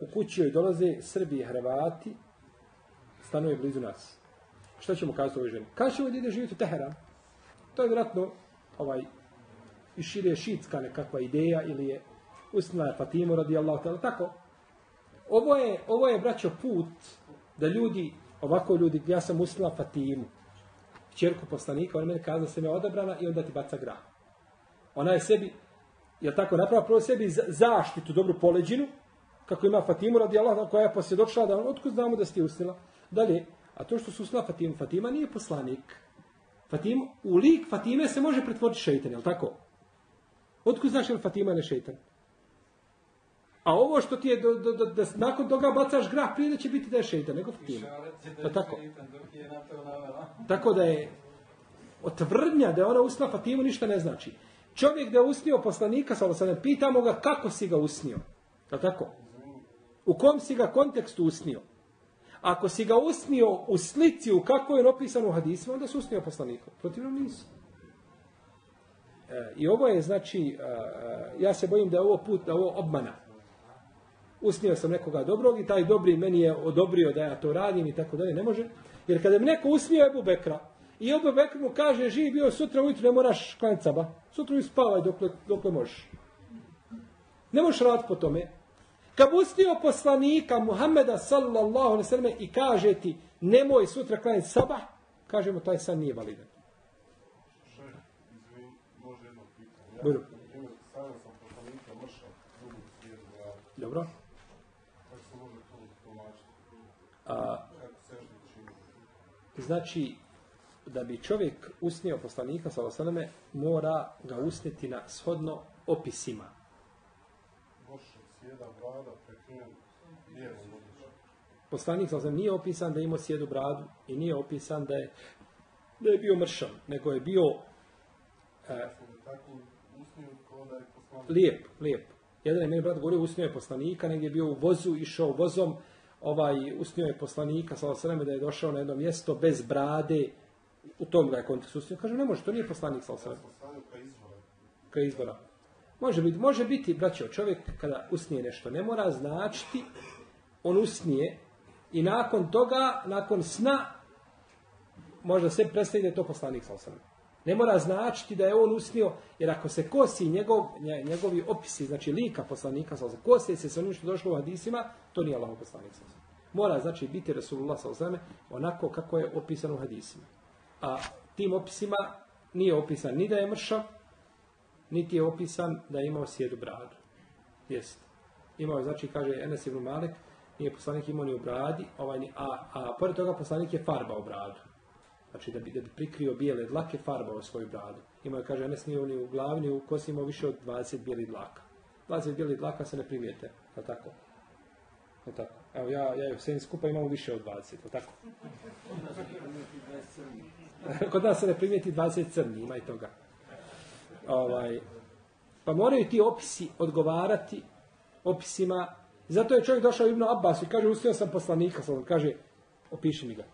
U kući joj dolaze Srbi i Hrvati, stanuje blizu nas. Šta ćemo kazati ovoj ženi? Kada ovdje ide živjeti u Teheran? To je vjerojatno ovaj, i šire šitska nekakva ideja ili je usnila je Fatimu radijallahu ta'ala. Tako, ovo je, ovo je, braćo, put da ljudi, ovako ljudi, ja sam usnila Fatimu, čerku poslanika, ona meni kaza da se me odabrana i onda ti baca grah. Ona je sebi, je tako, napravo prvo sebi za- zaštitu, dobru poleđinu, kako ima Fatimu radijallahu ta'ala, koja je posvjedočila da on, otkud znamo da si ti usnila? Dalje, a to što su usnila Fatimu, Fatima nije poslanik. Fatim, u lik Fatime se može pretvoriti šeitan, je li tako? Otkud znaš je li Fatima ne šeitan? A ovo što ti je, do, do, do, da nakon toga bacaš grah, prije da će biti da je šeitan, nego Fatima. Pa tako. Tako da je otvrdnja da je ona usnila Fatimu ništa ne znači. Čovjek da je usnio poslanika, sa pitamo ga kako si ga usnio. Je tako? U kom si ga kontekstu usnio? Ako si ga usnio u slici u kako je opisano u hadisima, onda si usnio poslanika. Protivno nisu. E, I ovo je, znači, e, e ja se bojim da je ovo put, da ovo obmana. Usnio sam nekoga dobrog i taj dobri meni je odobrio da ja to radim i tako dalje. Ne može. Jer kada bi neko usnio Ebu Bekra i Ebu Bekr mu kaže živi bio sutra ujutru ne moraš klanjati saba. Sutra ujutru spavaj dokle, dokle možeš. Ne možeš rad po tome. Kad bi poslanika Muhammeda sallallahu alaihi sallam i kaže ti nemoj sutra klanjati sabah, kažemo taj san nije validan. Buru. Ja sam Dobro? A, Znači, da bi čovjek usnio poslanika, sallallahu mora ga usniti na shodno opisima. Sjeda, brada, prekriven. Poslanik sallallahu nije opisan da je imao sjedu bradu i nije opisan da je, da je bio mršav, nego je bio e, lijep, lijep. Jedan je meni brat govorio, usnio je poslanika, negdje je bio u vozu, išao vozom, ovaj, usnio je poslanika, sallallahu da je došao na jedno mjesto bez brade, u tom ga je kontekstu. Kaže, ne može, to nije poslanik, ka izvora. kao izbora. Može biti, može biti, braćo, čovjek kada usnije nešto, ne mora značiti, on usnije i nakon toga, nakon sna, možda se predstavi da je to poslanik sa osam. Ne mora značiti da je on usnio, jer ako se kosi njegov, nje- njegovi opisi, znači lika poslanika sa osam, kosi se sa onim što došlo u hadisima, to nije Allah poslanik sa osam. Mora znači biti Rasulullah sa osam, onako kako je opisano u hadisima. A tim opisima nije opisan ni da je mršav, niti je opisan da je imao sjedu bradu. Jest. Imao je, znači, kaže Enes ibn Malek, nije poslanik imao ni u bradi, ovaj, ni- a, a pored toga poslanik je farbao bradu. Znači, da bi, da bi prikrio bijele dlake, farbao svoju bradu. Imao je, kaže, Enes nije ni u glavi, ni u kosi imao više od 20 bijelih dlaka. 20 bijelih dlaka se ne primijete, je tako? Je tako? Evo, ja, ja i Husein skupa imamo više od 20, je tako? (laughs) Kod nas se ne primijeti 20 crni, ima i toga. Ovaj, pa moraju ti opisi odgovarati opisima. Zato je čovjek došao Ibnu Abbas i kaže, ustio sam poslanika, sam, kaže, opiši mi ga.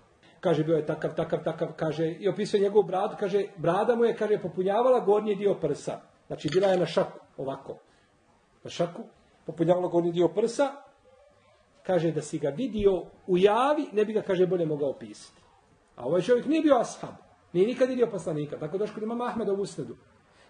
Kaže, bio je takav, takav, takav, kaže, i opisuje njegovu bradu, kaže, brada mu je, kaže, popunjavala gornji dio prsa. Znači, bila je na šaku, ovako. Na šaku, popunjavala gornji dio prsa, kaže, da si ga vidio u javi, ne bi ga, kaže, bolje mogao opisati. A ovaj čovjek nije bio ashab, nije nikad vidio poslanika, tako došlo kod imama Ahmeda u usnedu.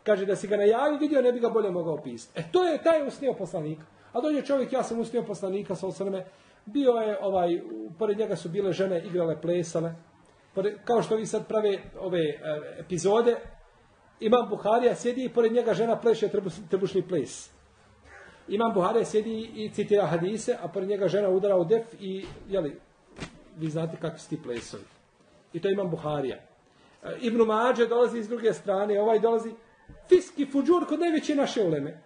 Kaže da si ga na javi vidio, ne bi ga bolje mogao opisati. E to je taj usnio poslanika. A dođe čovjek, ja sam usnio poslanika sa osrme, bio je, ovaj, pored njega su bile žene, igrale, plesale. Pored, kao što vi sad prave ove e, epizode, Imam Buharija sjedi i pored njega žena pleše trbuš, trbušni ples. Imam Buharija sjedi i citira hadise, a pored njega žena udara u def i, jeli, vi znate kakvi su ti plesovi. I to imam Buharija. E, Ibn Mađe dolazi iz druge strane, ovaj dolazi fiski fuđur kod najveće naše uleme.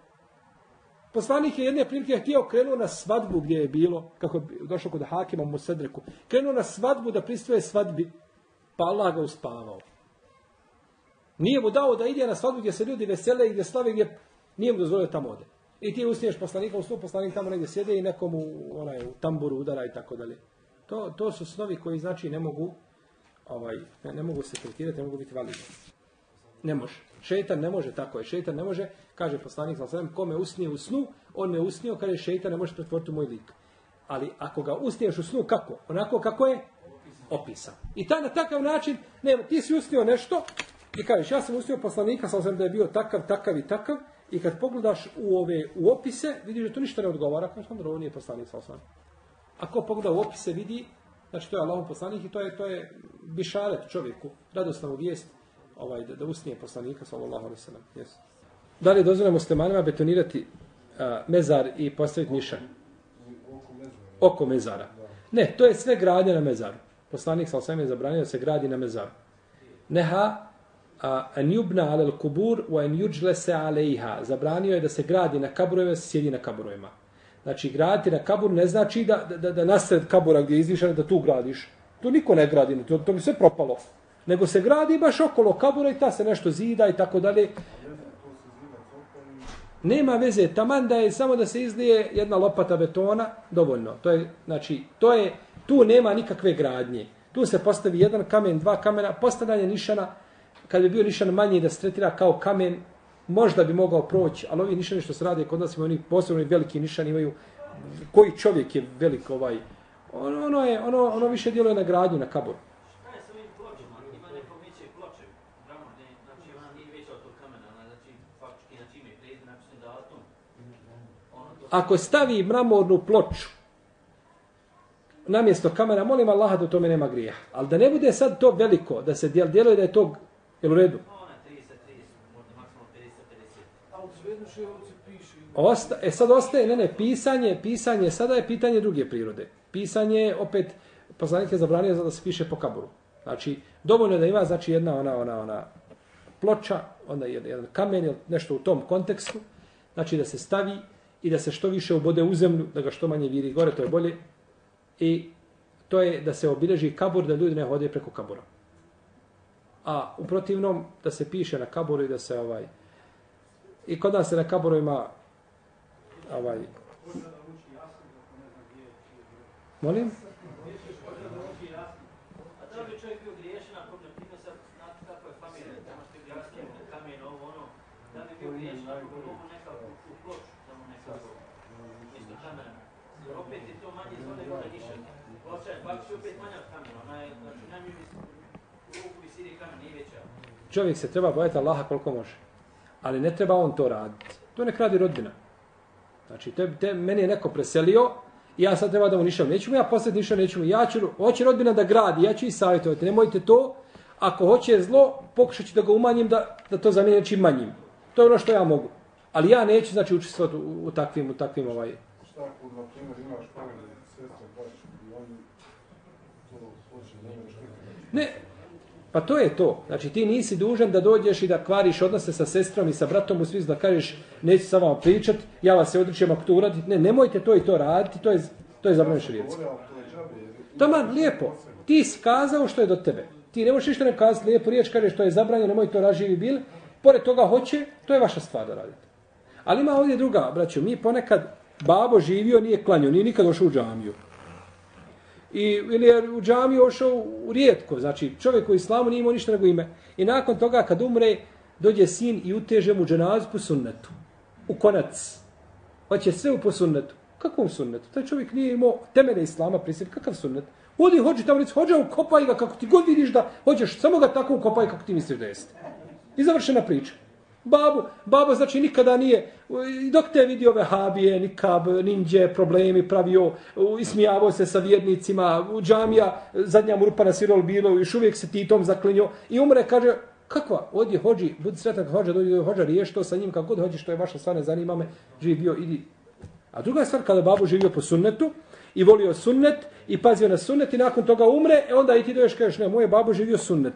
Poslanik je jedne prilike htio krenuo na svadbu gdje je bilo, kako je došao kod Hakima mu sedreku, krenuo na svadbu da pristuje svadbi, pa Allah ga uspavao. Nije mu dao da ide na svadbu gdje se ljudi vesele i gdje slave, gdje nije mu dozvolio tamo ode. I ti usniješ poslanika, u snu poslanik tamo negdje sjede i nekomu onaj, u tamburu udara i tako dalje. To, to su snovi koji znači ne mogu ovaj, ne, ne mogu se tretirati, ne mogu biti validni. Ne može. Šeitan ne može, tako je. Šeitan ne može, kaže poslanik sa kome ko usnije u snu, on me usnio, kaže šeitan ne može pretvoriti u moj lik. Ali ako ga usniješ u snu, kako? Onako kako je opisan. I ta, na takav način, ne, ti si usnio nešto i kažeš, ja sam usnio poslanika, sa da je bio takav, takav i takav, i kad pogledaš u ove u opise, vidiš da to ništa ne odgovara, kao što ovo nije poslanik sa osam. Ako pogleda u opise, vidi, znači to je Allahov poslanik i to je, to je bišaret čovjeku, radosna mu vijest, ovaj, da, da usnije poslanika, sallallahu alaihi sallam. Yes. Da li je dozvoljeno muslimanima betonirati a, mezar i postaviti nišan? Oko mezara. Ne, to je sve gradnje na mezaru. Poslanik sallallahu alaihi je zabranio da se gradi na mezaru. Neha an yubna ala al-kubur wa an yujlasa alayha. Zabranio je da se gradi na kaburojima, se sjedi na kaburojima. Znači, graditi na kabur ne znači da, da, da, nasred kabura gdje je izvišena da tu gradiš. To niko ne gradi, to, to bi sve propalo nego se gradi baš okolo kabura i ta se nešto zida i tako dalje. Nema veze, taman da je samo da se izlije jedna lopata betona, dovoljno. To je, znači, to je, tu nema nikakve gradnje. Tu se postavi jedan kamen, dva kamena, postavljanje nišana, kad bi bio nišan manji da se tretira kao kamen, možda bi mogao proći, ali ovi nišani što se rade kod nas imaju oni posebno veliki nišan imaju, koji čovjek je velik ovaj, ono, ono, je, ono, ono više djeluje na gradnju, na kaburu. ako stavi mramornu ploču na mjesto kamena, molim Allaha da u tome nema grija. Ali da ne bude sad to veliko, da se djel, djeluje da je to, jel u redu? Osta, e sad ostaje, ne, ne, pisanje, pisanje, sada je pitanje druge prirode. Pisanje je opet, poslanik je zabranio da se piše po kaburu. Znači, dovoljno je da ima, znači, jedna ona, ona, ona ploča, onda jedan, jedan kamen, nešto u tom kontekstu, znači da se stavi, i da se što više obode u zemlju, da ga što manje viri gore, to je bolje. I to je da se obileži kabur, da ljudi ne hode preko kabura. A u protivnom, da se piše na kaburu i da se ovaj... I kod nas se na kaburu ima ovaj... Molim? Čovjek se treba bojati Allaha koliko može. Ali ne treba on to raditi. To nek radi rodbina. Znači, te, te, meni je neko preselio i ja sad treba da mu nišao. Neću mu ja poslati nišao, neću mu. Ja ću, hoće rodbina da gradi, ja ću i savjetovati. Nemojte to, ako hoće zlo, pokušat ću da ga umanjim, da, da to zamijeni nečim manjim. To je ono što ja mogu. Ali ja neću, znači, učestvovati u, u, takvim, u takvim ovaj... Šta ako, na primjer, imaš pamet, sestre, baš, i oni to hoće, ne možeš Ne, Pa to je to. Znači ti nisi dužan da dođeš i da kvariš odnose sa sestrom i sa bratom u smislu da kažeš neću sa vama pričat, ja vas se odričem ako to uradite. Ne, nemojte to i to raditi, to je, to je zabranjeno širijetski. Toma, lijepo. Ti si kazao što je do tebe. Ti ne možeš ništa ne kazati lijepo riječ, kažeš što je zabranjeno, nemoj to raživi bil. Pored toga hoće, to je vaša stvar da radite. Ali ima ovdje druga, braćo, mi ponekad babo živio, nije klanio, nije nikad došao u džamiju. I, ili je u džami ošao u rijetko. Znači, čovjek u islamu nije imao ništa nego ime. I nakon toga, kad umre, dođe sin i uteže mu dženazu po sunnetu. U konac. Pa Hoće sve u po sunnetu. Kakvom sunnetu? Taj čovjek nije imao temene islama prisjeti. Kakav sunnet? Odi, hođi tamo, hođe, ukopaj ga kako ti god vidiš da hoćeš, samo ga tako ukopaj kako ti misliš da jeste. I završena priča. Babu, babo znači nikada nije, dok te vidio vehabije, nikab, ninđe, problemi pravio, ismijavao se sa vjernicima, u džamija, zadnja mu rupa na sirol bilo, još uvijek se titom zaklinio i umre, kaže, kakva, odi hođi, budi sretan kad hođa, dođi hođa, riješ to sa njim, kako god hođi, što je vaša stvar, ne zanima me, živi bio, idi. A druga stvar, kada babu živio po sunnetu, i volio sunnet, i pazio na sunnet, i nakon toga umre, e onda i ti doješ, kažeš, ne, moje babo živio sunnet.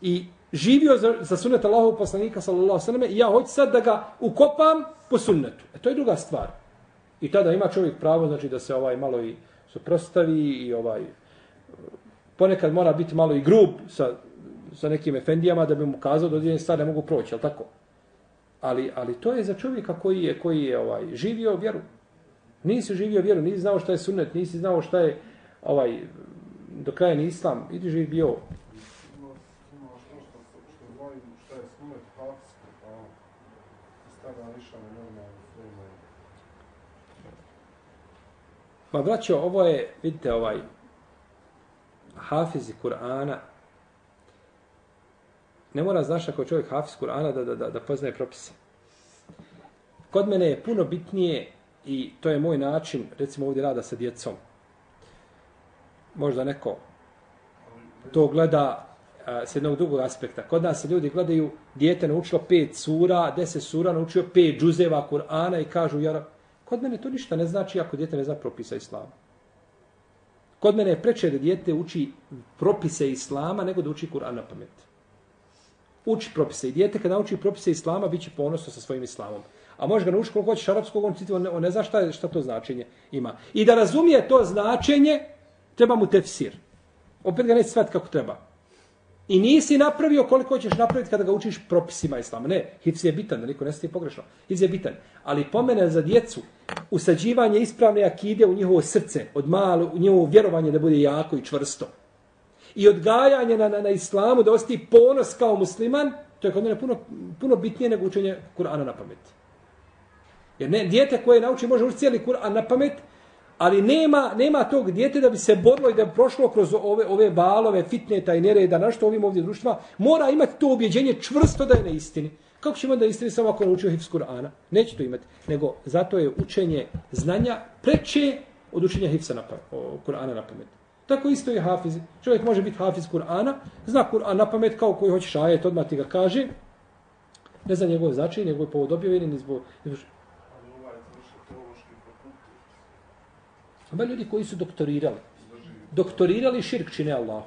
I živio za, za sunnet Allahov poslanika sallallahu sallam i ja hoću sad da ga ukopam po sunnetu. E to je druga stvar. I tada ima čovjek pravo znači da se ovaj malo i suprostavi i ovaj ponekad mora biti malo i grub sa sa nekim efendijama da bi mu kazao da određene stvari ne mogu proći, al tako? Ali, ali to je za čovjeka koji je, koji je ovaj, živio vjeru. Nisi živio vjeru, nisi znao šta je sunnet, nisi znao šta je ovaj, do kraja ni islam, idi živi bio. Ima, ima što što, što znaju šta je sunet hafsko, pa iz normalno sve. Pa braćo, ovo je, vidite, ovaj, hafizi Kur'ana, ne mora znaš ako je čovjek hafiz Kur'ana da, da, da, da poznaje propise. Kod mene je puno bitnije i to je moj način, recimo ovdje rada sa djecom. Možda neko to gleda a, s jednog drugog aspekta. Kod nas se ljudi gledaju, dijete naučilo pet sura, deset sura, naučio pet džuzeva Kur'ana i kažu, ja, kod mene to ništa ne znači ako dijete ne zna propisa Islama. Kod mene je preče da dijete uči propise Islama nego da uči Kur'an na pamet. Uči propise. I dijete kada nauči propise Islama, bit će ponosno sa svojim Islamom. A može ga naučiti koliko hoćeš arapskog, on, on, ne, on ne zna šta, je- šta to značenje ima. I da razumije to značenje, treba mu tefsir. Opet ga neće shvatiti kako treba. I nisi napravio koliko ćeš napraviti kada ga učiš propisima Islama. Ne, hifz je bitan, da niko ne stije pogrešno. Hifz je bitan. Ali pomene za djecu, usađivanje ispravne akide u njihovo srce, od malo, u njihovo vjerovanje da bude jako i čvrsto. I odgajanje na, na, na islamu, da osti ponos kao musliman, to je kod mene puno, puno bitnije nego učenje Kur'ana na pamet. Jer ne, dijete koje nauči može učiti cijeli Kur'an na pamet, ali nema, nema tog dijete da bi se borilo i da bi prošlo kroz ove, ove balove, fitneta i nereda, na što ovim ovdje društvima, mora imati to objeđenje čvrsto da je na istini. Kako ćemo da istini samo ako naučio hifz Kur'ana? Neće to imati. Nego zato je učenje znanja preče od učenja hifza na pa- Kur'ana na pamet. Tako isto je hafiz. Čovjek može biti hafiz Kur'ana, zna Kur'an na pamet kao koji hoćeš ajet, odmah ti ga kaže. Ne zna njegov značaj, njegov povod ni zbog... ni zbog- Ali ovaj završio teološki fakultet, Ima ljudi koji su doktorirali. Doktorirali širk čine Allah.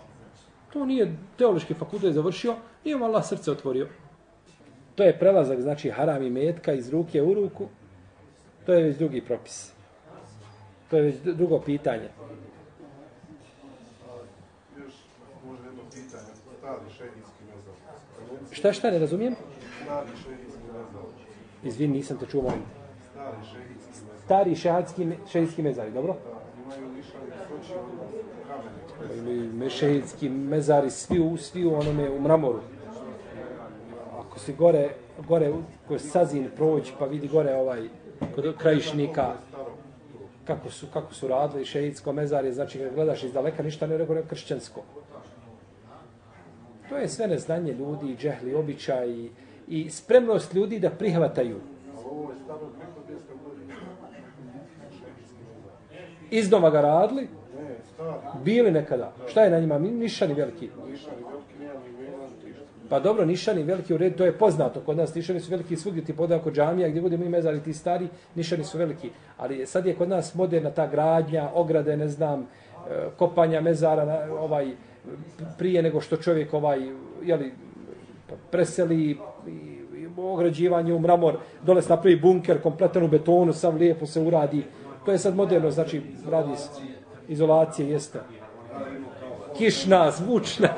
To nije teološki fakultet završio, nije mu Allah srce otvorio. To je prelazak, znači haram i metka iz ruke u ruku. To je već drugi propis. To je već drugo pitanje. Šta šta ne razumijem? Izvini, nisam te čuo, molim. Stari šehijski. Stari šehadski, šehidski mezari, dobro? Imaju lišali. Ili mešehidski mezari, svi u, svi u onome, u mramoru. Ako si gore, gore, ko Sazin proći, pa vidi gore ovaj, kod krajišnika, kako su, kako su radili šehidsko mezarje, znači kad gledaš iz daleka, ništa ne rekao, kršćansko. To je sve neznanje ljudi, džehli, običaj i, i spremnost ljudi da prihvataju. Ovo je staro 200 godina. Šehijski mezar. Iznova ga radili, bili nekada. Šta je na njima? Nišani veliki. Pa dobro, nišani veliki u redu, to je poznato. Kod nas nišani su veliki svugdje ti poda kod džamija, gdje budemo i mezari ti stari, nišani su veliki. Ali sad je kod nas moderna ta gradnja, ograde, ne znam, e, kopanja mezara, ovaj, prije nego što čovjek ovaj, jeli, preseli i, i ograđivanje u mramor, dole se napravi bunker kompletan u betonu, sam lijepo se uradi. To je sad moderno, znači radi se izolacije, jeste. Kišna, zvučna,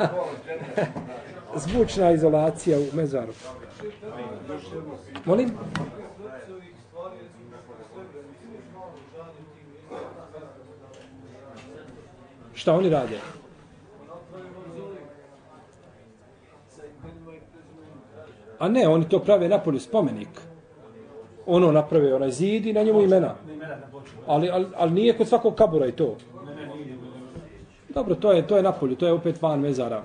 (laughs) zvučna izolacija u mezaru. Molim? Šta oni rade? A ne, oni to prave napolju spomenik. Ono naprave onaj zid i na njemu imena. Ali, ali, ali nije kod svakog kabura i to. Dobro, to je, to je napolju, to je opet van mezara.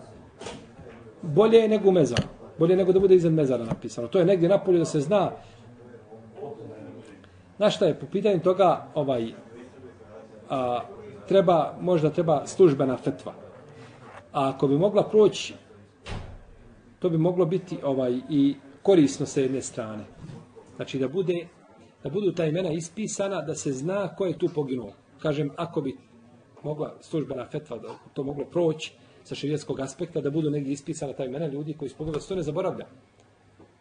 Bolje je nego mezar. Bolje je nego da bude iznad mezara napisano. To je negdje napolju da se zna. Znaš šta je, po pitanju toga, ovaj, a, treba, možda treba službena fetva. A ako bi mogla proći, to bi moglo biti ovaj i korisno sa jedne strane. Znači da bude da budu ta imena ispisana, da se zna ko je tu poginuo. Kažem, ako bi mogla službena fetva da to moglo proći sa širijetskog aspekta, da budu negdje ispisana ta imena ljudi koji su poginuli, da se to ne zaboravlja.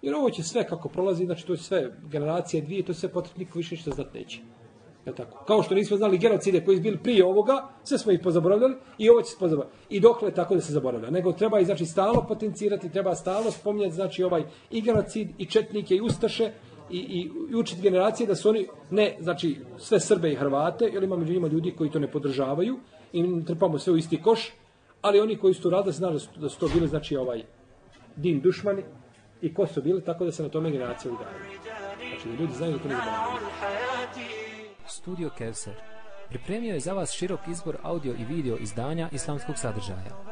Jer ovo će sve kako prolazi, znači to je sve generacije dvije, to sve potrebno, niko više ništa znat neće. Je tako? Kao što nismo znali genocide koji su bili prije ovoga, sve smo ih pozaboravljali i ovo će se pozaboravljati. I dokle tako da se zaboravlja. Nego treba i znači stalno potencirati, treba stalno spominjati znači ovaj i genocid i četnike i ustaše i, i, i učiti generacije da su oni ne znači sve Srbe i Hrvate, jer ima među njima ljudi koji to ne podržavaju i trpamo sve u isti koš, ali oni koji su to radili znali da su, da su to bili znači ovaj din dušmani i ko su bili, tako da se na tome generacije udavaju. Znači da ljudi znaju da to ne zaboravljaju. Studio Kevser pripremio je za vas širok izbor audio i video izdanja islamskog sadržaja.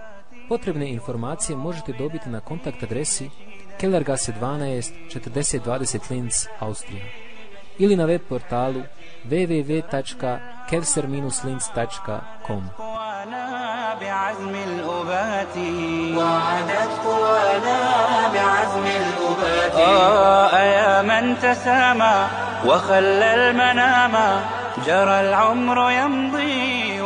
Potrebne informacije možete dobiti na kontakt adresi Kellergasse 12 4020 Linz, Austrija ili na web portalu www.kevser-linz.com قوانا بعزم الأبات وعدت قوانا بعزم الأبات آه يا من تسامى وخلى المنام جرى العمر يمضي